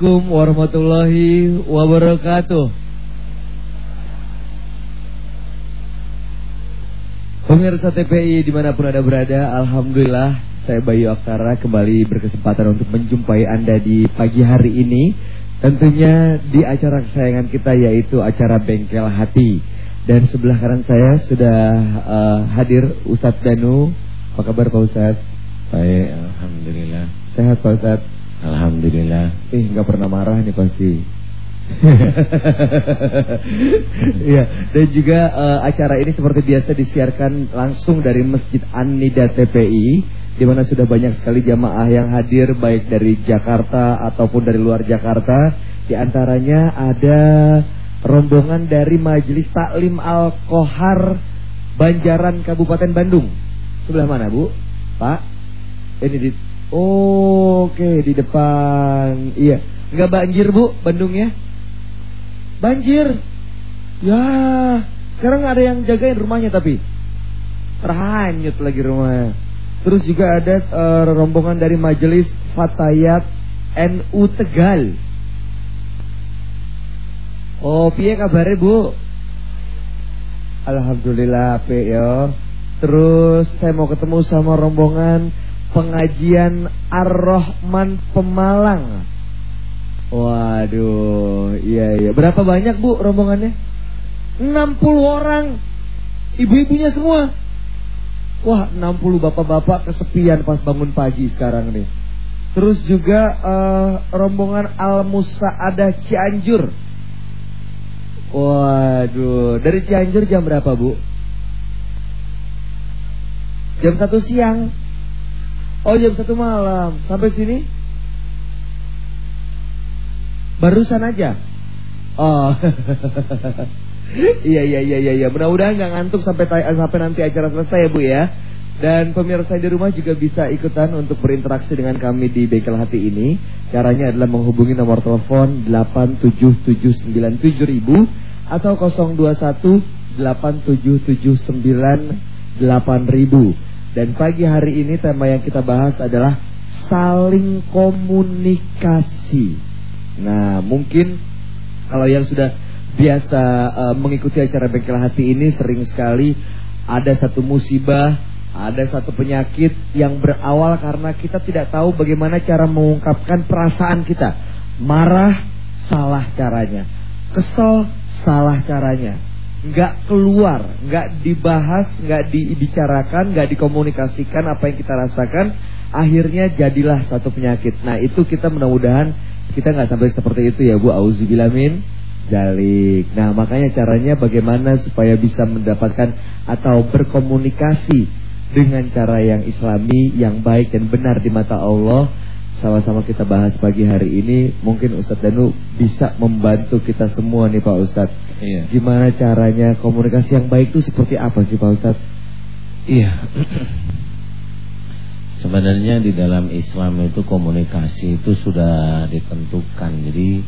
Assalamualaikum warahmatullahi wabarakatuh. Pemirsa TPI di mana pun Anda berada, Alhamdulillah saya Bayu Aktara kembali berkesempatan untuk menjumpai Anda di pagi hari ini. Tentunya di acara kesayangan kita yaitu acara Bengkel Hati. Dan sebelah kanan saya sudah uh, hadir Ustadz Danu. Apa kabar Pak Ustadz? Baik, Alhamdulillah. Sehat Pak Ustadz? Alhamdulillah. Eh, nggak pernah marah nih pasti. Iya, dan juga uh, acara ini seperti biasa disiarkan langsung dari Masjid An-Nida TPI di mana sudah banyak sekali jamaah yang hadir baik dari Jakarta ataupun dari luar Jakarta. Di antaranya ada rombongan dari Majelis Taklim Al-Kohar Banjaran Kabupaten Bandung. Sebelah mana, Bu? Pak? Ini di Oke, di depan. Iya. Enggak banjir, Bu, Bandung ya? Banjir. Ya, sekarang ada yang jagain rumahnya tapi terhanyut lagi rumahnya. Terus juga ada uh, rombongan dari Majelis Fatayat NU Tegal. Oh, piye kabarnya, Bu? Alhamdulillah, P ya. Terus saya mau ketemu sama rombongan pengajian Ar-Rahman Pemalang. Waduh, iya iya. Berapa banyak Bu rombongannya? 60 orang. Ibu-ibunya semua. Wah, 60 bapak-bapak kesepian pas bangun pagi sekarang nih. Terus juga uh, rombongan Al-Musa ada Cianjur. Waduh, dari Cianjur jam berapa, Bu? Jam satu siang. Oh, jam satu malam. Sampai sini? Barusan aja. Oh. iya iya iya iya iya. Mudah-mudahan nggak ngantuk sampai sampai nanti acara selesai ya Bu ya. Dan pemirsa di rumah juga bisa ikutan untuk berinteraksi dengan kami di Bekel Hati ini. Caranya adalah menghubungi nomor telepon 877977000 atau 021 87798000. Dan pagi hari ini tema yang kita bahas adalah saling komunikasi. Nah, mungkin kalau yang sudah biasa uh, mengikuti acara bengkel hati ini sering sekali ada satu musibah, ada satu penyakit yang berawal karena kita tidak tahu bagaimana cara mengungkapkan perasaan kita. Marah salah caranya, kesel salah caranya, nggak keluar, nggak dibahas, nggak dibicarakan, nggak dikomunikasikan apa yang kita rasakan, akhirnya jadilah satu penyakit. Nah itu kita mudah-mudahan kita nggak sampai seperti itu ya Bu Auzubillamin Jalik Nah makanya caranya bagaimana supaya bisa mendapatkan Atau berkomunikasi Dengan cara yang islami Yang baik dan benar di mata Allah Sama-sama kita bahas pagi hari ini Mungkin Ustadz Danu bisa membantu kita semua nih Pak Ustadz iya. Gimana caranya komunikasi yang baik itu seperti apa sih Pak Ustadz Iya Sebenarnya di dalam Islam itu komunikasi itu sudah ditentukan. Jadi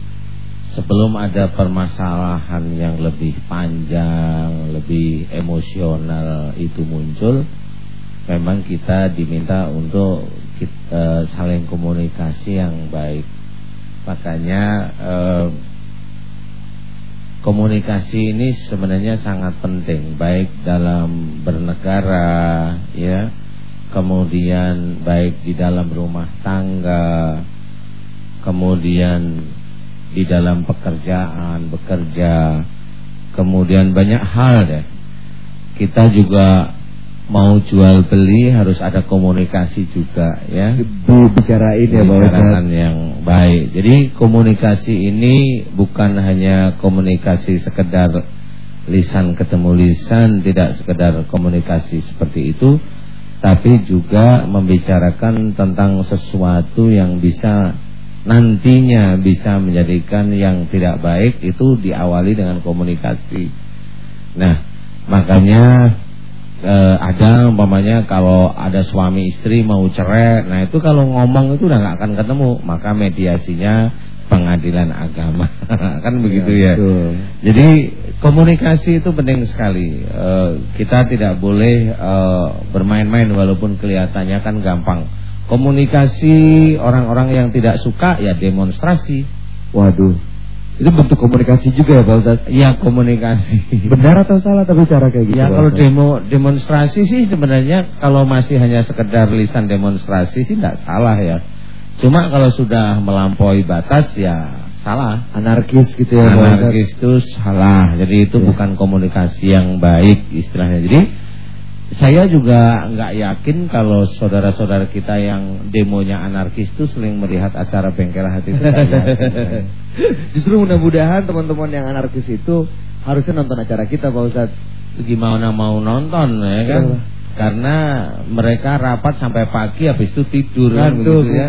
sebelum ada permasalahan yang lebih panjang, lebih emosional itu muncul, memang kita diminta untuk kita, saling komunikasi yang baik. Makanya eh, komunikasi ini sebenarnya sangat penting, baik dalam bernegara, ya kemudian baik di dalam rumah tangga, kemudian di dalam pekerjaan, bekerja, kemudian banyak hal deh. Kita juga mau jual beli harus ada komunikasi juga ya. Bicarain ya Bicarakan yang baik. Jadi komunikasi ini bukan hanya komunikasi sekedar lisan ketemu lisan, tidak sekedar komunikasi seperti itu tapi juga membicarakan tentang sesuatu yang bisa nantinya bisa menjadikan yang tidak baik itu diawali dengan komunikasi. Nah, makanya eh, ada umpamanya kalau ada suami istri mau cerai, nah itu kalau ngomong itu udah nggak akan ketemu, maka mediasinya pengadilan agama kan begitu ya, ya. jadi komunikasi itu penting sekali uh, kita tidak boleh uh, bermain-main walaupun kelihatannya kan gampang Komunikasi orang-orang yang tidak suka ya demonstrasi. Waduh. Itu bentuk komunikasi juga ya Pak Ustaz? Ya komunikasi. Benar atau salah tapi cara kayak gitu? Ya kalau demo demonstrasi sih sebenarnya kalau masih hanya sekedar lisan demonstrasi sih tidak salah ya. Cuma kalau sudah melampaui batas ya salah. Anarkis gitu ya. Anarkis itu salah. Jadi itu ya. bukan komunikasi yang baik istilahnya. Jadi saya juga nggak yakin kalau saudara-saudara kita yang demonya anarkis itu sering melihat acara bengkel hati itu. Justru mudah-mudahan teman-teman yang anarkis itu harusnya nonton acara kita Pak Ustadz. Gimana mau nonton ya kan? Karena mereka rapat sampai pagi habis itu tidur kan begitu ya.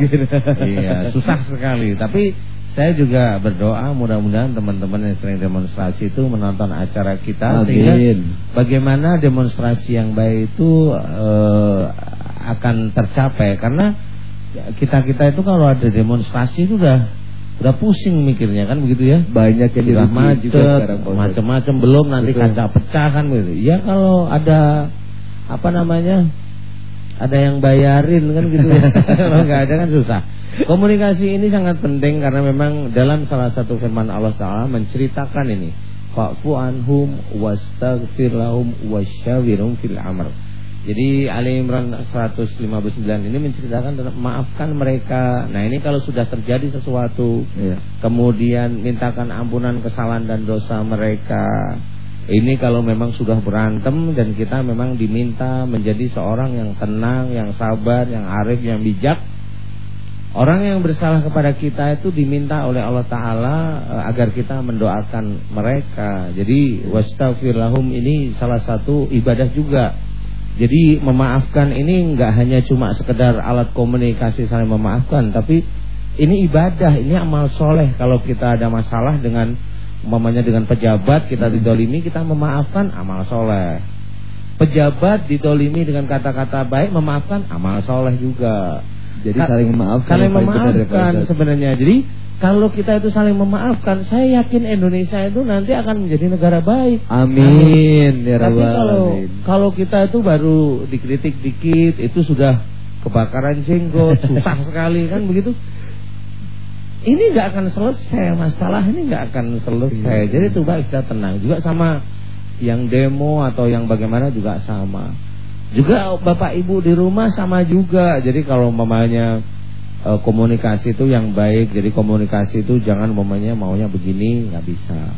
iya, susah sekali. Tapi saya juga berdoa mudah-mudahan teman-teman yang sering demonstrasi itu menonton acara kita Amin. sehingga bagaimana demonstrasi yang baik itu uh, akan tercapai karena kita-kita itu kalau ada demonstrasi itu udah udah pusing mikirnya kan begitu ya banyak yang sudah macet macam-macam belum nanti Betul. kaca pecah kan begitu ya kalau ada apa namanya ada yang bayarin kan gitu ya kalau nggak ada kan susah Komunikasi ini sangat penting karena memang dalam salah satu firman Allah Taala menceritakan ini. Fa'fu anhum wastaghfir lahum wasyawirhum fil amr. Jadi Ali Imran 159 ini menceritakan tentang maafkan mereka. Nah ini kalau sudah terjadi sesuatu, iya. kemudian mintakan ampunan kesalahan dan dosa mereka. Ini kalau memang sudah berantem dan kita memang diminta menjadi seorang yang tenang, yang sabar, yang arif, yang bijak Orang yang bersalah kepada kita itu diminta oleh Allah Ta'ala eh, agar kita mendoakan mereka. Jadi wastafirlahum ini salah satu ibadah juga. Jadi memaafkan ini enggak hanya cuma sekedar alat komunikasi saling memaafkan, tapi ini ibadah, ini amal soleh. Kalau kita ada masalah dengan umpamanya dengan pejabat kita didolimi, kita memaafkan amal soleh. Pejabat didolimi dengan kata-kata baik, memaafkan amal soleh juga. Jadi saling memaafkan. Saling memaafkan sebenarnya. Jadi kalau kita itu saling memaafkan, saya yakin Indonesia itu nanti akan menjadi negara baik. Amin. Ya Tapi kalau kalau kita itu baru dikritik dikit, itu sudah kebakaran jenggot, susah sekali kan begitu. Ini nggak akan selesai masalah ini nggak akan selesai. Iya. Jadi coba kita tenang juga sama yang demo atau yang bagaimana juga sama. Juga bapak ibu di rumah sama juga. Jadi kalau mamanya e, komunikasi itu yang baik. Jadi komunikasi itu jangan mamanya maunya begini nggak bisa.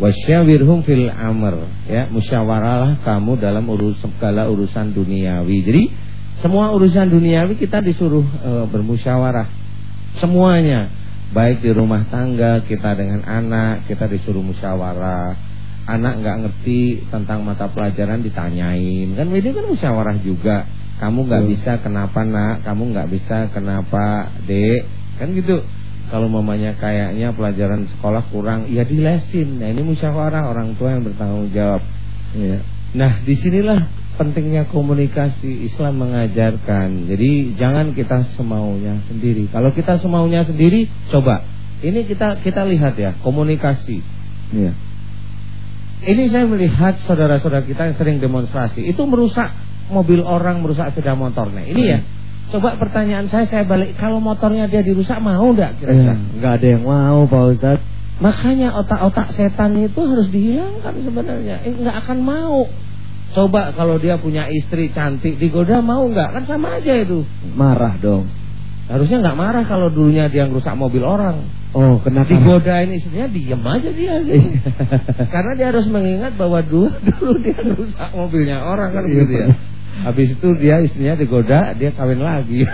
Wasyawirhum fil amr ya musyawarahlah kamu dalam urus segala urusan duniawi. Jadi semua urusan duniawi kita disuruh e, bermusyawarah semuanya baik di rumah tangga kita dengan anak kita disuruh musyawarah. Anak nggak ngerti tentang mata pelajaran ditanyain. Kan ini kan musyawarah juga. Kamu nggak bisa kenapa nak? Kamu nggak bisa kenapa dek? Kan gitu. Kalau mamanya kayaknya pelajaran sekolah kurang ya dilesin. Nah ini musyawarah orang tua yang bertanggung jawab. Ya. nah di sinilah pentingnya komunikasi Islam mengajarkan jadi jangan kita semaunya sendiri kalau kita semaunya sendiri coba ini kita kita lihat ya komunikasi ya ini saya melihat saudara-saudara kita yang sering demonstrasi itu merusak mobil orang, merusak sepeda motornya. Ini ya. Coba pertanyaan saya saya balik kalau motornya dia dirusak mau nggak kira-kira? Enggak ada yang mau Pak Ustaz. Makanya otak-otak setan itu harus dihilangkan sebenarnya. Eh, nggak akan mau. Coba kalau dia punya istri cantik digoda mau nggak? Kan sama aja itu. Marah dong. Harusnya nggak marah kalau dulunya dia ngerusak mobil orang. Oh, kenapa? Digodain istrinya diam aja dia. Gitu. Karena dia harus mengingat bahwa dulu dulu dia rusak mobilnya orang kan begitu ya. Habis itu dia istrinya digoda, dia kawin lagi.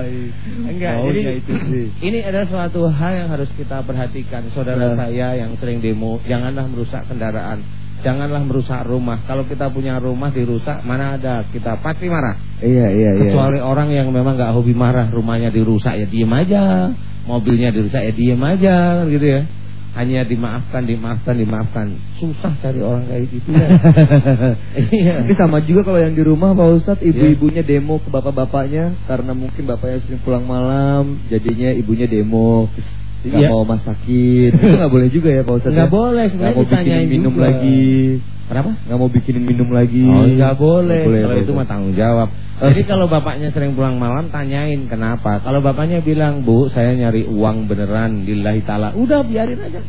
Ah, Enggak, oh, jadi itu sih. ini adalah suatu hal yang harus kita perhatikan. Saudara nah. saya yang sering demo, janganlah merusak kendaraan. Janganlah merusak rumah. Kalau kita punya rumah dirusak, mana ada kita pasti marah. Iya, iya, iya. Kecuali orang yang memang nggak hobi marah, rumahnya dirusak ya diem aja mobilnya dirusak ya diem aja gitu ya hanya dimaafkan dimaafkan dimaafkan susah cari orang kayak gitu ya iya. Tapi sama juga kalau yang di rumah Pak Ustadz ibu-ibunya demo ke bapak-bapaknya karena mungkin bapaknya sering pulang malam jadinya ibunya demo nggak Iya. mau masakin, itu nggak boleh juga ya Pak Ustadz. Nggak ya? boleh, Nggak sebenarnya mau bikinin minum juga. lagi. Kenapa? Nggak mau bikinin minum lagi. Oh nggak boleh. Boleh, Kalau itu mah tanggung jawab. Oh. Jadi kalau bapaknya sering pulang malam tanyain kenapa. Kalau bapaknya bilang bu saya nyari uang beneran lillahi taala. Udah biarin aja.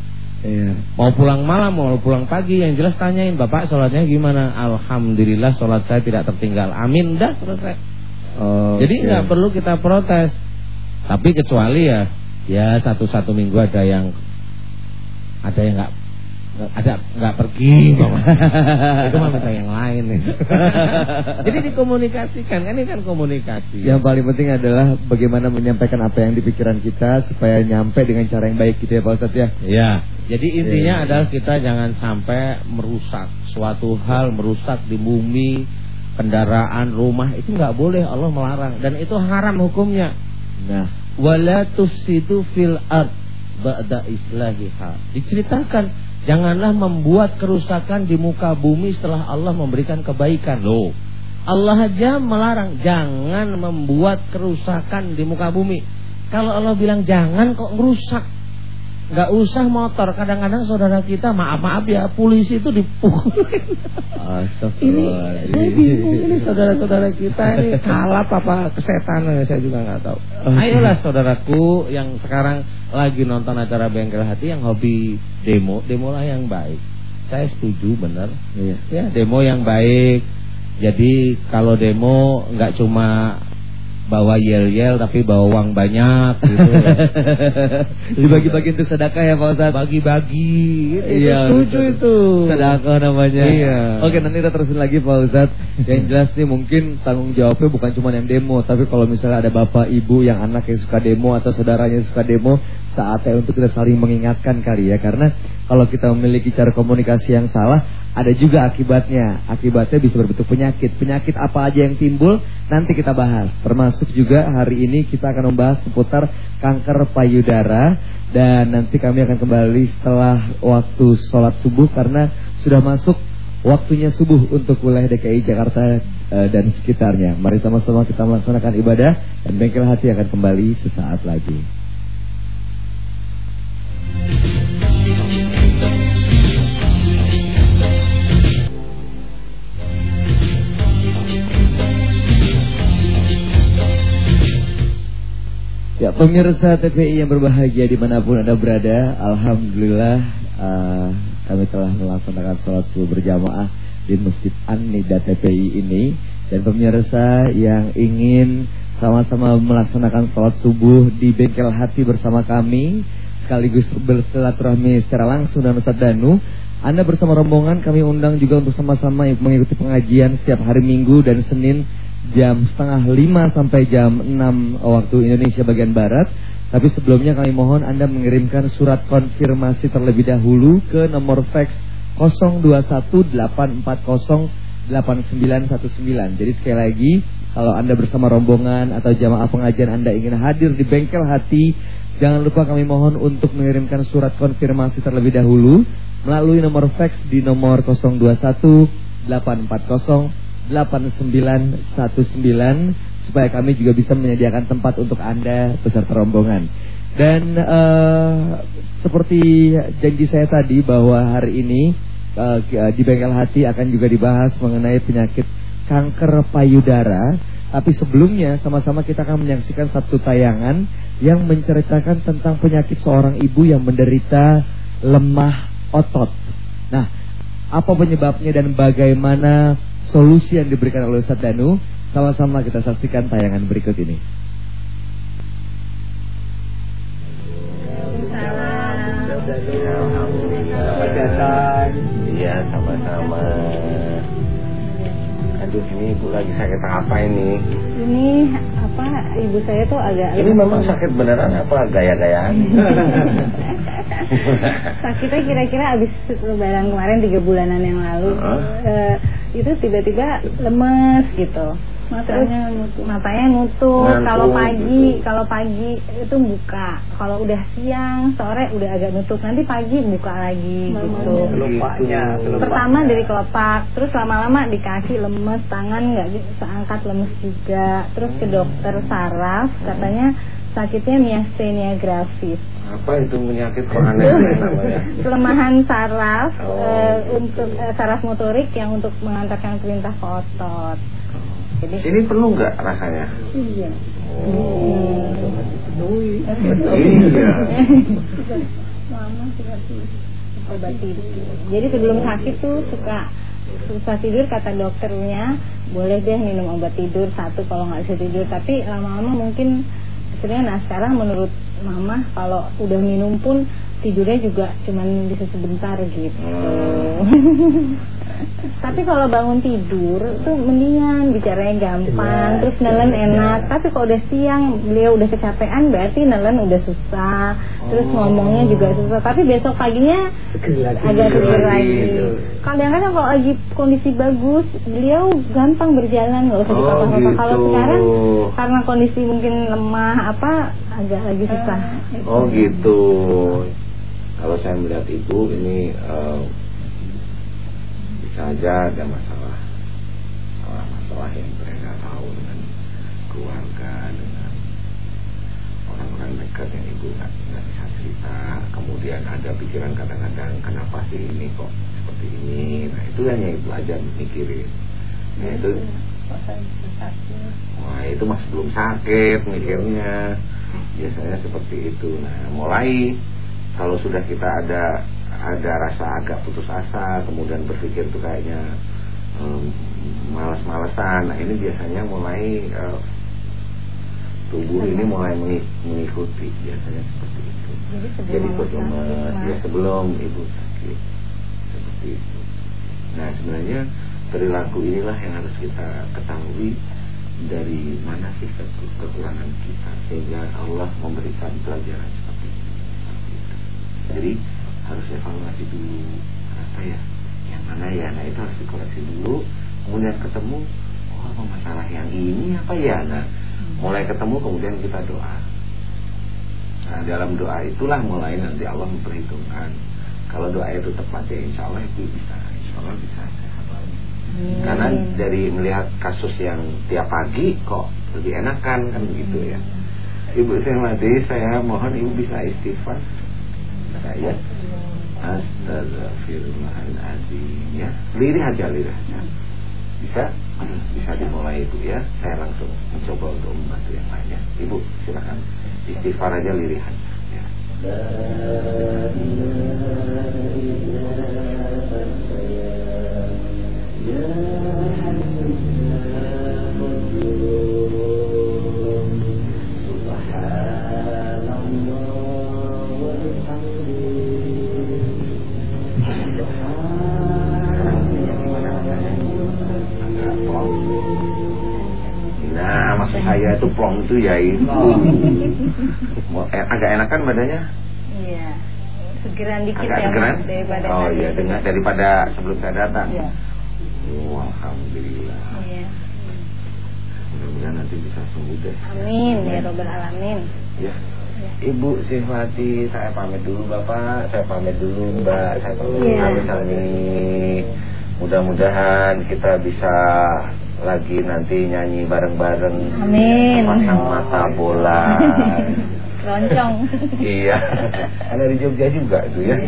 Iya. Mau pulang malam mau pulang pagi yang jelas tanyain bapak sholatnya gimana. Alhamdulillah sholat saya tidak tertinggal. Amin. Udah selesai. Oh, Jadi nggak perlu kita protes. Tapi kecuali ya ya satu satu minggu ada yang ada yang nggak ada nggak pergi mama. itu mah minta yang lain nih. Jadi dikomunikasikan kan ini kan komunikasi. Yang paling penting adalah bagaimana menyampaikan apa yang di pikiran kita supaya nyampe dengan cara yang baik gitu ya Pak Ustadz ya. Ya, jadi intinya Iya. adalah kita jangan sampai merusak suatu hal merusak di bumi, kendaraan, rumah itu nggak boleh Allah melarang dan itu haram hukumnya. Nah, Wala tufsidu fil ard ba'da islahiha. Diceritakan janganlah membuat kerusakan di muka bumi setelah Allah memberikan kebaikan. Loh. Allah aja melarang jangan membuat kerusakan di muka bumi. Kalau Allah bilang jangan kok ngerusak. Nggak usah motor. Kadang-kadang saudara kita maaf-maaf ya polisi itu dipukulin. Ini saya bingung ini saudara-saudara kita ini kalap apa kesetanan saya juga nggak tahu. Ayolah saudaraku yang sekarang lagi nonton acara Bengkel Hati yang hobi demo, demolah yang baik. Saya setuju benar. Iya. Ya, demo yang baik. Jadi kalau demo nggak cuma bawa yel-yel tapi bawa uang banyak gitu. Dibagi-bagi untuk sedekah ya Pak Ustadz. Bagi-bagi. Itu Iya, setuju betul. itu. Sedekah namanya. Iya. Oke, nanti kita terusin lagi Pak Ustadz. Yang jelas nih mungkin tanggung jawabnya bukan cuma yang demo, tapi kalau misalnya ada bapak ibu yang anak yang suka demo atau saudaranya suka demo, saatnya untuk kita saling mengingatkan kali ya. Karena kalau kita memiliki cara komunikasi yang salah, ada juga akibatnya. Akibatnya bisa berbentuk penyakit. Penyakit apa aja yang timbul nanti kita bahas. Termasuk juga hari ini kita akan membahas seputar kanker payudara dan nanti kami akan kembali setelah waktu sholat subuh karena sudah masuk waktunya subuh untuk wilayah DKI Jakarta eh, dan sekitarnya. Mari sama-sama kita melaksanakan ibadah dan bengkel hati akan kembali sesaat lagi. Ya pemirsa TPI yang berbahagia di mana pun anda berada Alhamdulillah eh, kami telah melaksanakan sholat subuh berjamaah di Masjid An-Nida TPI ini. Dan pemirsa yang ingin sama-sama melaksanakan sholat subuh di bengkel hati bersama kami Sekaligus bersilaturahmi secara langsung dan Ustadz Danu Anda bersama rombongan kami undang juga untuk sama-sama mengikuti pengajian setiap hari Minggu dan Senin jam setengah lima sampai jam 6 waktu Indonesia bagian Barat. Tapi sebelumnya kami mohon Anda mengirimkan surat konfirmasi terlebih dahulu ke nomor fax 0218408919. Jadi sekali lagi kalau Anda bersama rombongan atau jamaah pengajian Anda ingin hadir di bengkel hati, jangan lupa kami mohon untuk mengirimkan surat konfirmasi terlebih dahulu melalui nomor fax di nomor 021 840 8919 supaya kami juga bisa menyediakan tempat untuk Anda beserta rombongan. Dan eh, seperti janji saya tadi bahwa hari ini eh, di Bengkel Hati akan juga dibahas mengenai penyakit kanker payudara. Tapi sebelumnya sama-sama kita akan menyaksikan satu tayangan yang menceritakan tentang penyakit seorang ibu yang menderita lemah otot. Nah, apa penyebabnya dan bagaimana solusi yang diberikan oleh Ustadz Danu. Sama-sama kita saksikan tayangan berikut ini. Iya sama-sama. Aduh ini ibu lagi sakit apa ini? Ini apa ibu saya tuh agak Ini memang sakit beneran apa gaya-gayaan? Sakitnya kira-kira abis lebaran kemarin tiga bulanan yang lalu. Heeh. eh, itu tiba-tiba lemes gitu. Matanya nutup matanya nutup Ngantuk kalau pagi gitu. kalau pagi itu buka. Kalau udah siang sore udah agak nutup. Nanti pagi buka lagi gitu. Kelupanya, pertama dari kelopak terus lama-lama di kaki lemes tangan nggak bisa angkat lemes juga. Terus ke dokter saraf katanya sakitnya miastenia gravis Apa itu penyakit kok aneh namanya? Kelemahan saraf Oh. eh, untuk eh, saraf motorik yang untuk mengantarkan perintah ke otot. Jadi Sini penuh nggak rasanya? iya. Oh. Iya. Mama suka obat tidur. Jadi sebelum sakit tuh suka susah tidur kata dokternya boleh deh minum obat tidur satu kalau nggak bisa tidur tapi lama-lama mungkin sebenarnya nah sekarang menurut mama kalau udah minum pun tidurnya juga cuman bisa sebentar gitu Hmm. tapi kalau bangun tidur tuh mendingan bicaranya gampang terus nelen enak tapi kalau udah siang beliau udah kecapean berarti nelen udah susah terus Oh. ngomongnya juga susah tapi besok paginya agak seger lagi, gitu. kadang-kadang kalau lagi kondisi bagus beliau gampang berjalan Oh, dipapa-papa kalau gitu. sekarang karena kondisi mungkin lemah apa agak lagi susah Oh gitu. Kalau saya melihat ibu ini eh, bisa aja ada masalah, masalah masalah yang mereka tahu dengan keluarga, dengan orang-orang dekat yang ibu nggak nggak bisa cerita. Kemudian ada pikiran kadang-kadang kenapa sih ini kok seperti ini. Nah itu hanya ibu aja mikirin. Nah itu Wah itu masih belum sakit mikirnya Biasanya seperti itu Nah mulai Kalau sudah kita ada Ada rasa agak putus asa Kemudian berpikir tuh kayaknya em, Malas-malesan Nah ini biasanya mulai eh, Tubuh ini mulai mengi- mengikuti Biasanya seperti itu. Jadi Jadi sebelum ikut Mas. Ya sebelum ibu sakit Seperti itu. Nah sebenarnya perilaku inilah yang harus kita ketahui dari mana sih ke- kekurangan kita sehingga Allah memberikan pelajaran Jadi harus evaluasi dulu. Apa ya? Yang mana ya? Nah itu harus dikoreksi dulu. Kemudian ketemu oh apa masalah yang ini? Apa ya? Nah mulai ketemu kemudian kita doa. Nah dalam doa itulah mulai nanti Allah memperhitungkan. Kalau doa itu tepat ya insya Allah itu bisa. Insya Allah bisa sehat lagi. Amin. karena dari melihat kasus yang tiap pagi kok lebih enakan kan begitu ya. Ibu saya mati saya mohon ibu bisa istighfar saya Astagfirullahaladzim ya lirih aja lirih aja bisa bisa dimulai ibu ya. Saya langsung mencoba untuk membantu yang lainnya ibu silakan. Istighfar aja lirih aja ya. Agak Maksud saya itu plong itu ya itu. Agak enakan badannya? iya segeran dikit Agak ya segeran? Daripada Oh iya, dengan daripada sebelum saya datang. Iya. Oh, Alhamdulillah. Iya. Mudah-mudahan nanti bisa sembuh deh. amin ya robbal alamin Ya. Ibu Sifati, saya pamit dulu Bapak, saya pamit dulu Mbak, saya pamit Iya. pamit Salmi. Mudah-mudahan kita bisa lagi nanti nyanyi bareng-bareng. Amin. Pasang mata bola. loncong iya. Ada di Jogja juga itu ya.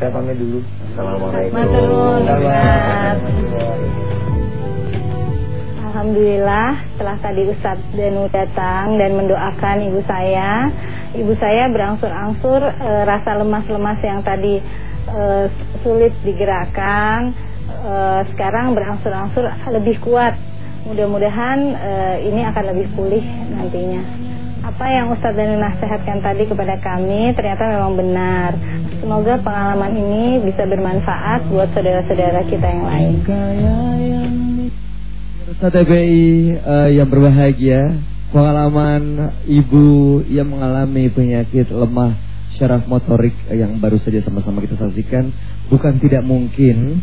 Saya pamit dulu. Assalamualaikum. Ustaz. Alhamdulillah setelah tadi Ustadz Danu datang dan mendoakan ibu saya Ibu saya berangsur-angsur eh, rasa lemas-lemas yang tadi eh, sulit digerakkan eh, Sekarang berangsur-angsur lebih kuat. Mudah-mudahan eh, ini akan lebih pulih nantinya. Apa yang Ustadz Danu nasihatkan tadi kepada kami ternyata memang benar. Semoga pengalaman ini bisa bermanfaat buat saudara-saudara kita yang lain. Pemirsa TBI eh, yang berbahagia, pengalaman ibu yang mengalami penyakit lemah syaraf motorik yang baru saja sama-sama kita saksikan bukan tidak mungkin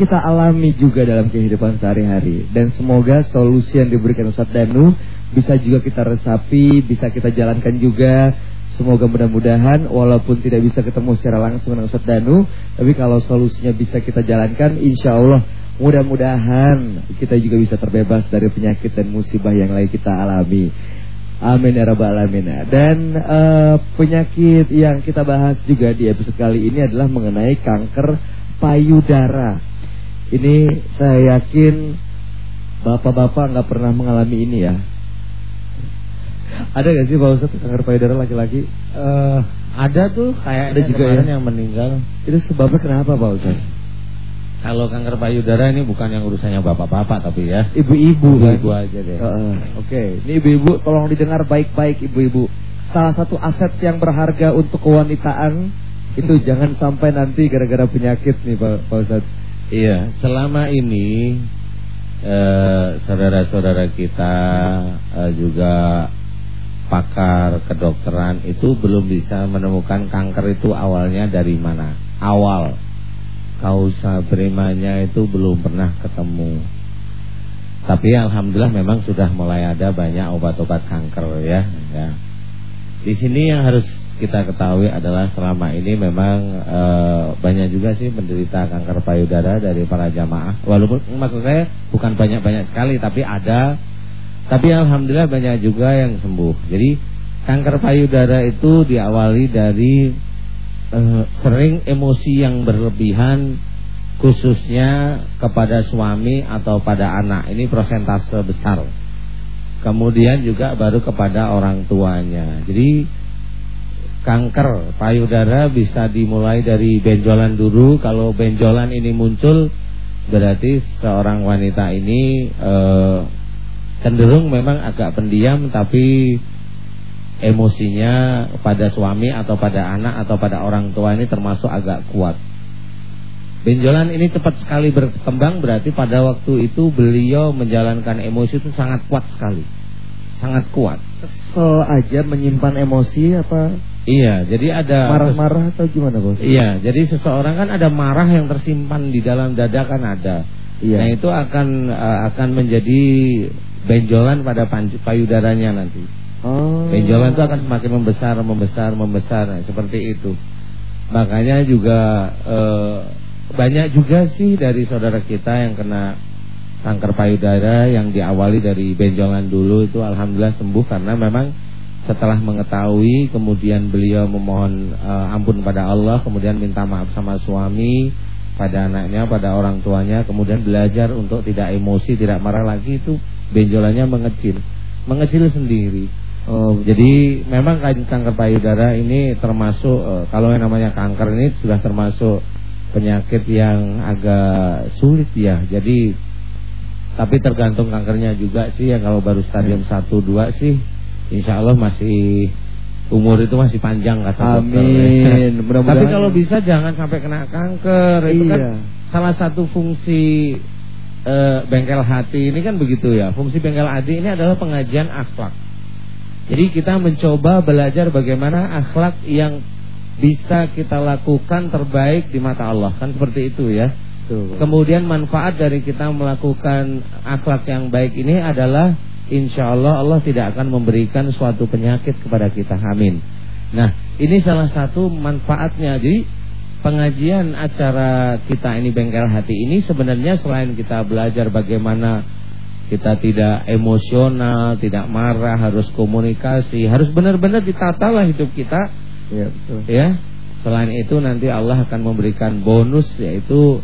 kita alami juga dalam kehidupan sehari-hari dan semoga solusi yang diberikan Ustadz Danu bisa juga kita resapi, bisa kita jalankan juga. Semoga mudah-mudahan walaupun tidak bisa ketemu secara langsung dengan Ustadz Danu, tapi kalau solusinya bisa kita jalankan, insya Allah mudah-mudahan kita juga bisa terbebas dari penyakit dan musibah yang lain kita alami. Amin ya rabbal alamin. Dan uh, penyakit yang kita bahas juga di episode kali ini adalah mengenai kanker payudara. Ini saya yakin bapak-bapak nggak pernah mengalami ini ya. Ada gak sih Pak Ustadz kanker payudara laki-laki? Uh, ada tuh kayak ada juga ya? yang meninggal. Itu sebabnya kenapa Pak Ustadz? Kalau kanker payudara ini bukan yang urusannya bapak-bapak tapi ya ibu-ibu ibu aja deh. Uh, Oke, okay. ini ibu-ibu tolong didengar baik-baik ibu-ibu. Salah satu aset yang berharga untuk kewanitaan itu jangan sampai nanti gara-gara penyakit nih Pak, Pak Ustaz. Iya, selama ini eh, saudara-saudara eh, kita eh, juga pakar kedokteran itu belum bisa menemukan kanker itu awalnya dari mana. Awal kausa primanya itu belum pernah ketemu. Tapi alhamdulillah memang sudah mulai ada banyak obat-obat kanker ya. ya. Di sini yang harus kita ketahui adalah selama ini memang e, banyak juga sih penderita kanker payudara dari para jamaah. Walaupun maksud saya bukan banyak-banyak sekali tapi ada. Tapi alhamdulillah banyak juga yang sembuh. Jadi kanker payudara itu diawali dari uh, sering emosi yang berlebihan khususnya kepada suami atau pada anak. Ini prosentase besar. Kemudian juga baru kepada orang tuanya. Jadi kanker payudara bisa dimulai dari benjolan dulu. Kalau benjolan ini muncul berarti seorang wanita ini uh, cenderung memang agak pendiam tapi emosinya pada suami atau pada anak atau pada orang tua ini termasuk agak kuat. Benjolan ini cepat sekali berkembang berarti pada waktu itu beliau menjalankan emosi itu sangat kuat sekali. Sangat kuat. Kesel aja menyimpan emosi apa? Iya, jadi ada marah-marah atau gimana, Bos? Iya, jadi seseorang kan ada marah yang tersimpan di dalam dada kan ada. Iya. Nah, itu akan uh, akan menjadi benjolan pada payudaranya nanti. Oh. Benjolan itu akan semakin membesar, membesar, membesar, nah, seperti itu. Makanya juga e, banyak juga sih dari saudara kita yang kena kanker payudara yang diawali dari benjolan dulu itu alhamdulillah sembuh karena memang setelah mengetahui kemudian beliau memohon e, ampun pada Allah, kemudian minta maaf sama suami, pada anaknya, pada orang tuanya, kemudian belajar untuk tidak emosi, tidak marah lagi itu benjolannya mengecil, mengecil sendiri. Oh, jadi memang kanker payudara ini termasuk uh, kalau yang namanya kanker ini sudah termasuk penyakit yang agak sulit ya. Jadi tapi tergantung kankernya juga sih ya kalau baru stadium 1 2 sih insya Allah masih umur itu masih panjang kata Amin. dokter. Tapi kalau bisa jangan sampai kena kanker. Itu kan iya. salah satu fungsi uh, bengkel hati ini kan begitu ya. Fungsi bengkel hati ini adalah pengajian akhlak. Jadi kita mencoba belajar bagaimana akhlak yang bisa kita lakukan terbaik di mata Allah kan seperti itu ya. Kemudian manfaat dari kita melakukan akhlak yang baik ini adalah insya Allah Allah tidak akan memberikan suatu penyakit kepada kita. Amin. Nah ini salah satu manfaatnya. Jadi pengajian acara kita ini bengkel hati ini sebenarnya selain kita belajar bagaimana kita tidak emosional, tidak marah, harus komunikasi, harus benar-benar ditata lah hidup kita. Ya, betul. Ya. Selain itu nanti Allah akan memberikan bonus yaitu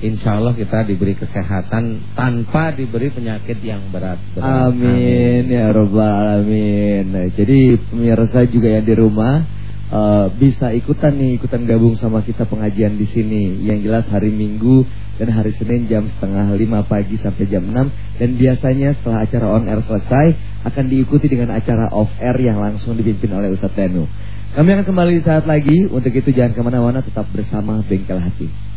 Insya Allah kita diberi kesehatan tanpa diberi penyakit yang berat. berat. Amin, Amin ya robbal alamin. Jadi pemirsa juga yang di rumah uh, bisa ikutan nih, ikutan gabung sama kita pengajian di sini. Yang jelas hari Minggu dan hari Senin jam setengah lima pagi sampai jam 6 dan biasanya setelah acara on air selesai akan diikuti dengan acara off air yang langsung dipimpin oleh Ustadz Tenu. Kami akan kembali saat lagi. Untuk itu jangan ke mana-mana, tetap bersama Bengkel Hati.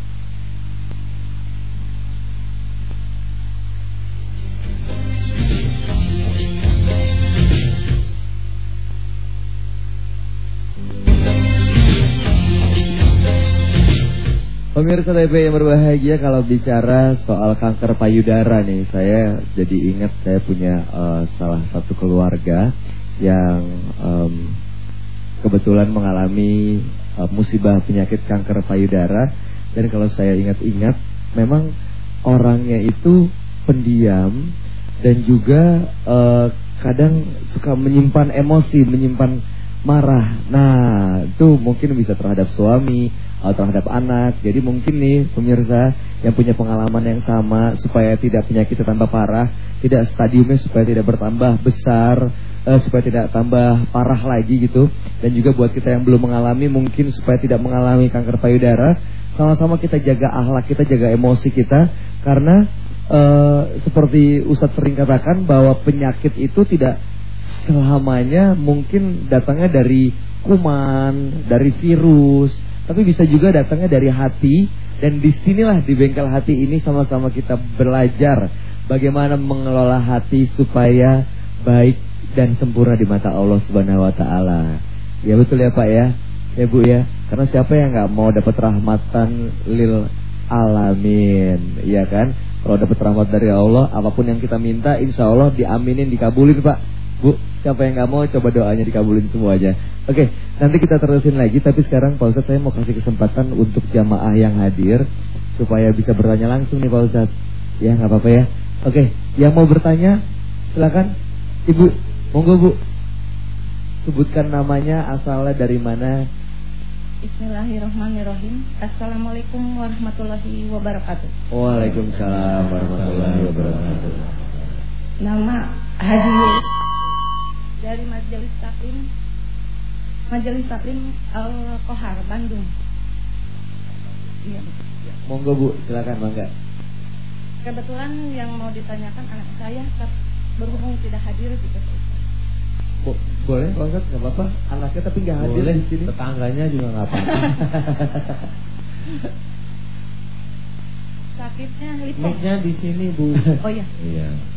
Pemirsa TP yang berbahagia kalau bicara soal kanker payudara nih Saya jadi ingat saya punya uh, salah satu keluarga yang um, kebetulan mengalami uh, musibah penyakit kanker payudara. Dan kalau saya ingat-ingat memang orangnya itu pendiam dan juga uh, kadang suka menyimpan emosi, menyimpan marah. Nah, itu mungkin bisa terhadap suami atau terhadap anak. Jadi mungkin nih pemirsa yang punya pengalaman yang sama supaya tidak penyakit tambah parah, tidak stadiumnya supaya tidak bertambah besar, uh, supaya tidak tambah parah lagi gitu. Dan juga buat kita yang belum mengalami mungkin supaya tidak mengalami kanker payudara, sama-sama kita jaga akhlak kita, jaga emosi kita karena uh, seperti Ustadz sering katakan bahwa penyakit itu tidak selamanya mungkin datangnya dari kuman, dari virus, tapi bisa juga datangnya dari hati dan di sinilah di bengkel hati ini sama-sama kita belajar bagaimana mengelola hati supaya baik dan sempurna di mata Allah Subhanahu wa taala. Ya betul ya Pak ya. Ya Bu ya. Karena siapa yang nggak mau dapat rahmatan lil alamin, ya kan? Kalau dapat rahmat dari Allah, apa pun yang kita minta insya Allah diaminin, dikabulin Pak. Bu, siapa yang nggak mau coba doanya dikabulin semua aja. Oke, nanti kita terusin lagi. Tapi sekarang Pak Ustadz saya mau kasih kesempatan untuk jamaah yang hadir supaya bisa bertanya langsung nih Pak Ustadz. Ya nggak apa-apa ya. Oke, yang mau bertanya silakan Ibu, monggo Bu. Sebutkan namanya, asalnya dari mana. Bismillahirrahmanirrahim. Assalamualaikum warahmatullahi wabarakatuh. Waalaikumsalam warahmatullahi wabarakatuh. Nama Haji dari Majelis Taklim Majelis Taklim Al Kohar Bandung. Iya. Monggo Bu, silakan Bangga. Kebetulan yang mau ditanyakan anak saya berhubung tidak hadir gitu. Bo boleh Bang Ustaz, nggak apa-apa. Anaknya tapi nggak hadir boleh, di sini. Tetangganya juga nggak apa-apa. Sakitnya lipom. di sini Bu. Oh iya. Iya.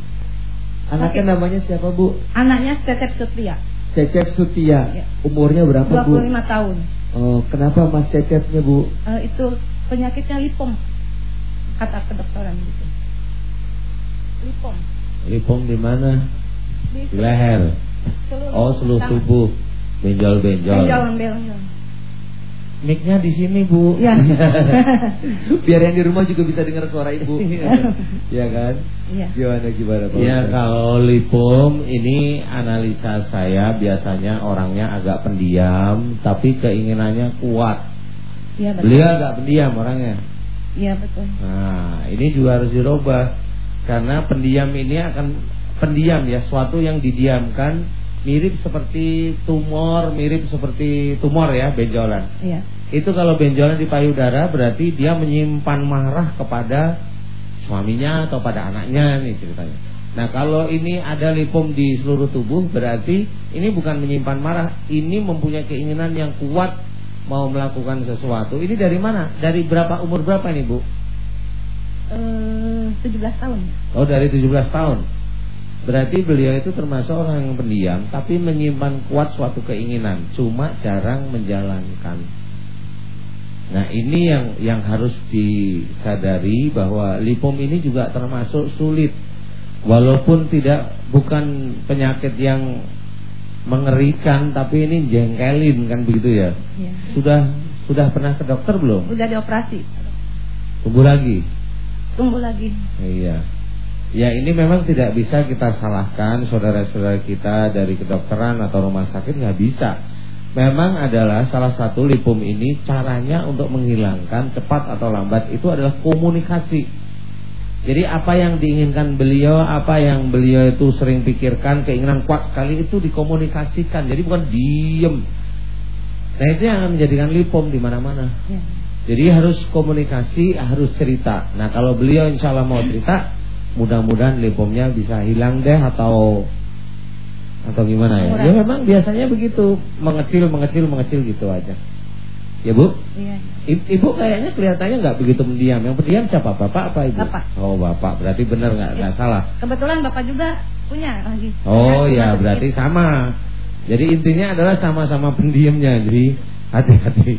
Anaknya Sakit. namanya siapa Bu? Anaknya Cecep Sutia. Cecep Sutia. Ya. Umurnya berapa 25 Bu? 25 tahun. Oh, kenapa Mas Cecepnya Bu? Uh, itu penyakitnya lipom. Kata kedokteran gitu. Lipom. Lipom di mana? Di, di leher. Seluruh oh, seluruh tubuh. Benjol-benjol. Benjol-benjol. Miknya di sini bu, ya. biar yang di rumah juga bisa dengar suara ibu, ya kan? Iya. Gimana gimana pak? Ya kalau lipom ini analisa saya biasanya orangnya agak pendiam, tapi keinginannya kuat. Iya betul. Beliau agak pendiam orangnya. Iya betul. Nah ini juga harus dirubah karena pendiam ini akan pendiam ya, suatu yang didiamkan mirip seperti tumor, mirip seperti tumor ya, benjolan. Iya. Itu kalau benjolan di payudara berarti dia menyimpan marah kepada suaminya atau pada anaknya nih ceritanya. Nah kalau ini ada lipom di seluruh tubuh berarti ini bukan menyimpan marah, ini mempunyai keinginan yang kuat mau melakukan sesuatu. Ini dari mana? Dari berapa umur berapa nih bu? Uh, eh, 17 tahun. Oh dari 17 tahun. Berarti beliau itu termasuk orang yang pendiam Tapi menyimpan kuat suatu keinginan. Cuma jarang menjalankan. Nah ini yang yang harus disadari Bahwa lipom ini juga termasuk sulit. Walaupun tidak bukan penyakit yang mengerikan Tapi ini jengkelin kan begitu ya, ya. Sudah sudah pernah ke dokter belum? Sudah dioperasi. Tunggu lagi? Tunggu lagi. Iya Ya ini memang tidak bisa kita salahkan saudara-saudara kita dari kedokteran atau rumah sakit nggak bisa. Memang adalah salah satu lipum ini caranya untuk menghilangkan cepat atau lambat itu adalah komunikasi. Jadi apa yang diinginkan beliau, apa yang beliau itu sering pikirkan, keinginan kuat sekali itu dikomunikasikan. Jadi bukan diem. Nah itu yang akan menjadikan lipum di mana-mana. Ya. Jadi harus komunikasi, harus cerita. Nah kalau beliau insya Allah mau cerita, mudah-mudahan lipomnya bisa hilang deh atau atau gimana ya? Ya memang biasanya begitu, mengecil, mengecil, mengecil gitu aja. Ya Bu? Iya. Ibu kayaknya kelihatannya nggak begitu mendiam. Yang pendiam siapa? Bapak apa Ibu? Bapak. Oh Bapak, berarti benar nggak nggak iya. salah. Kebetulan Bapak juga punya lagi. Oh ya, berarti sama. Jadi intinya adalah sama-sama pendiamnya. Jadi hati-hati.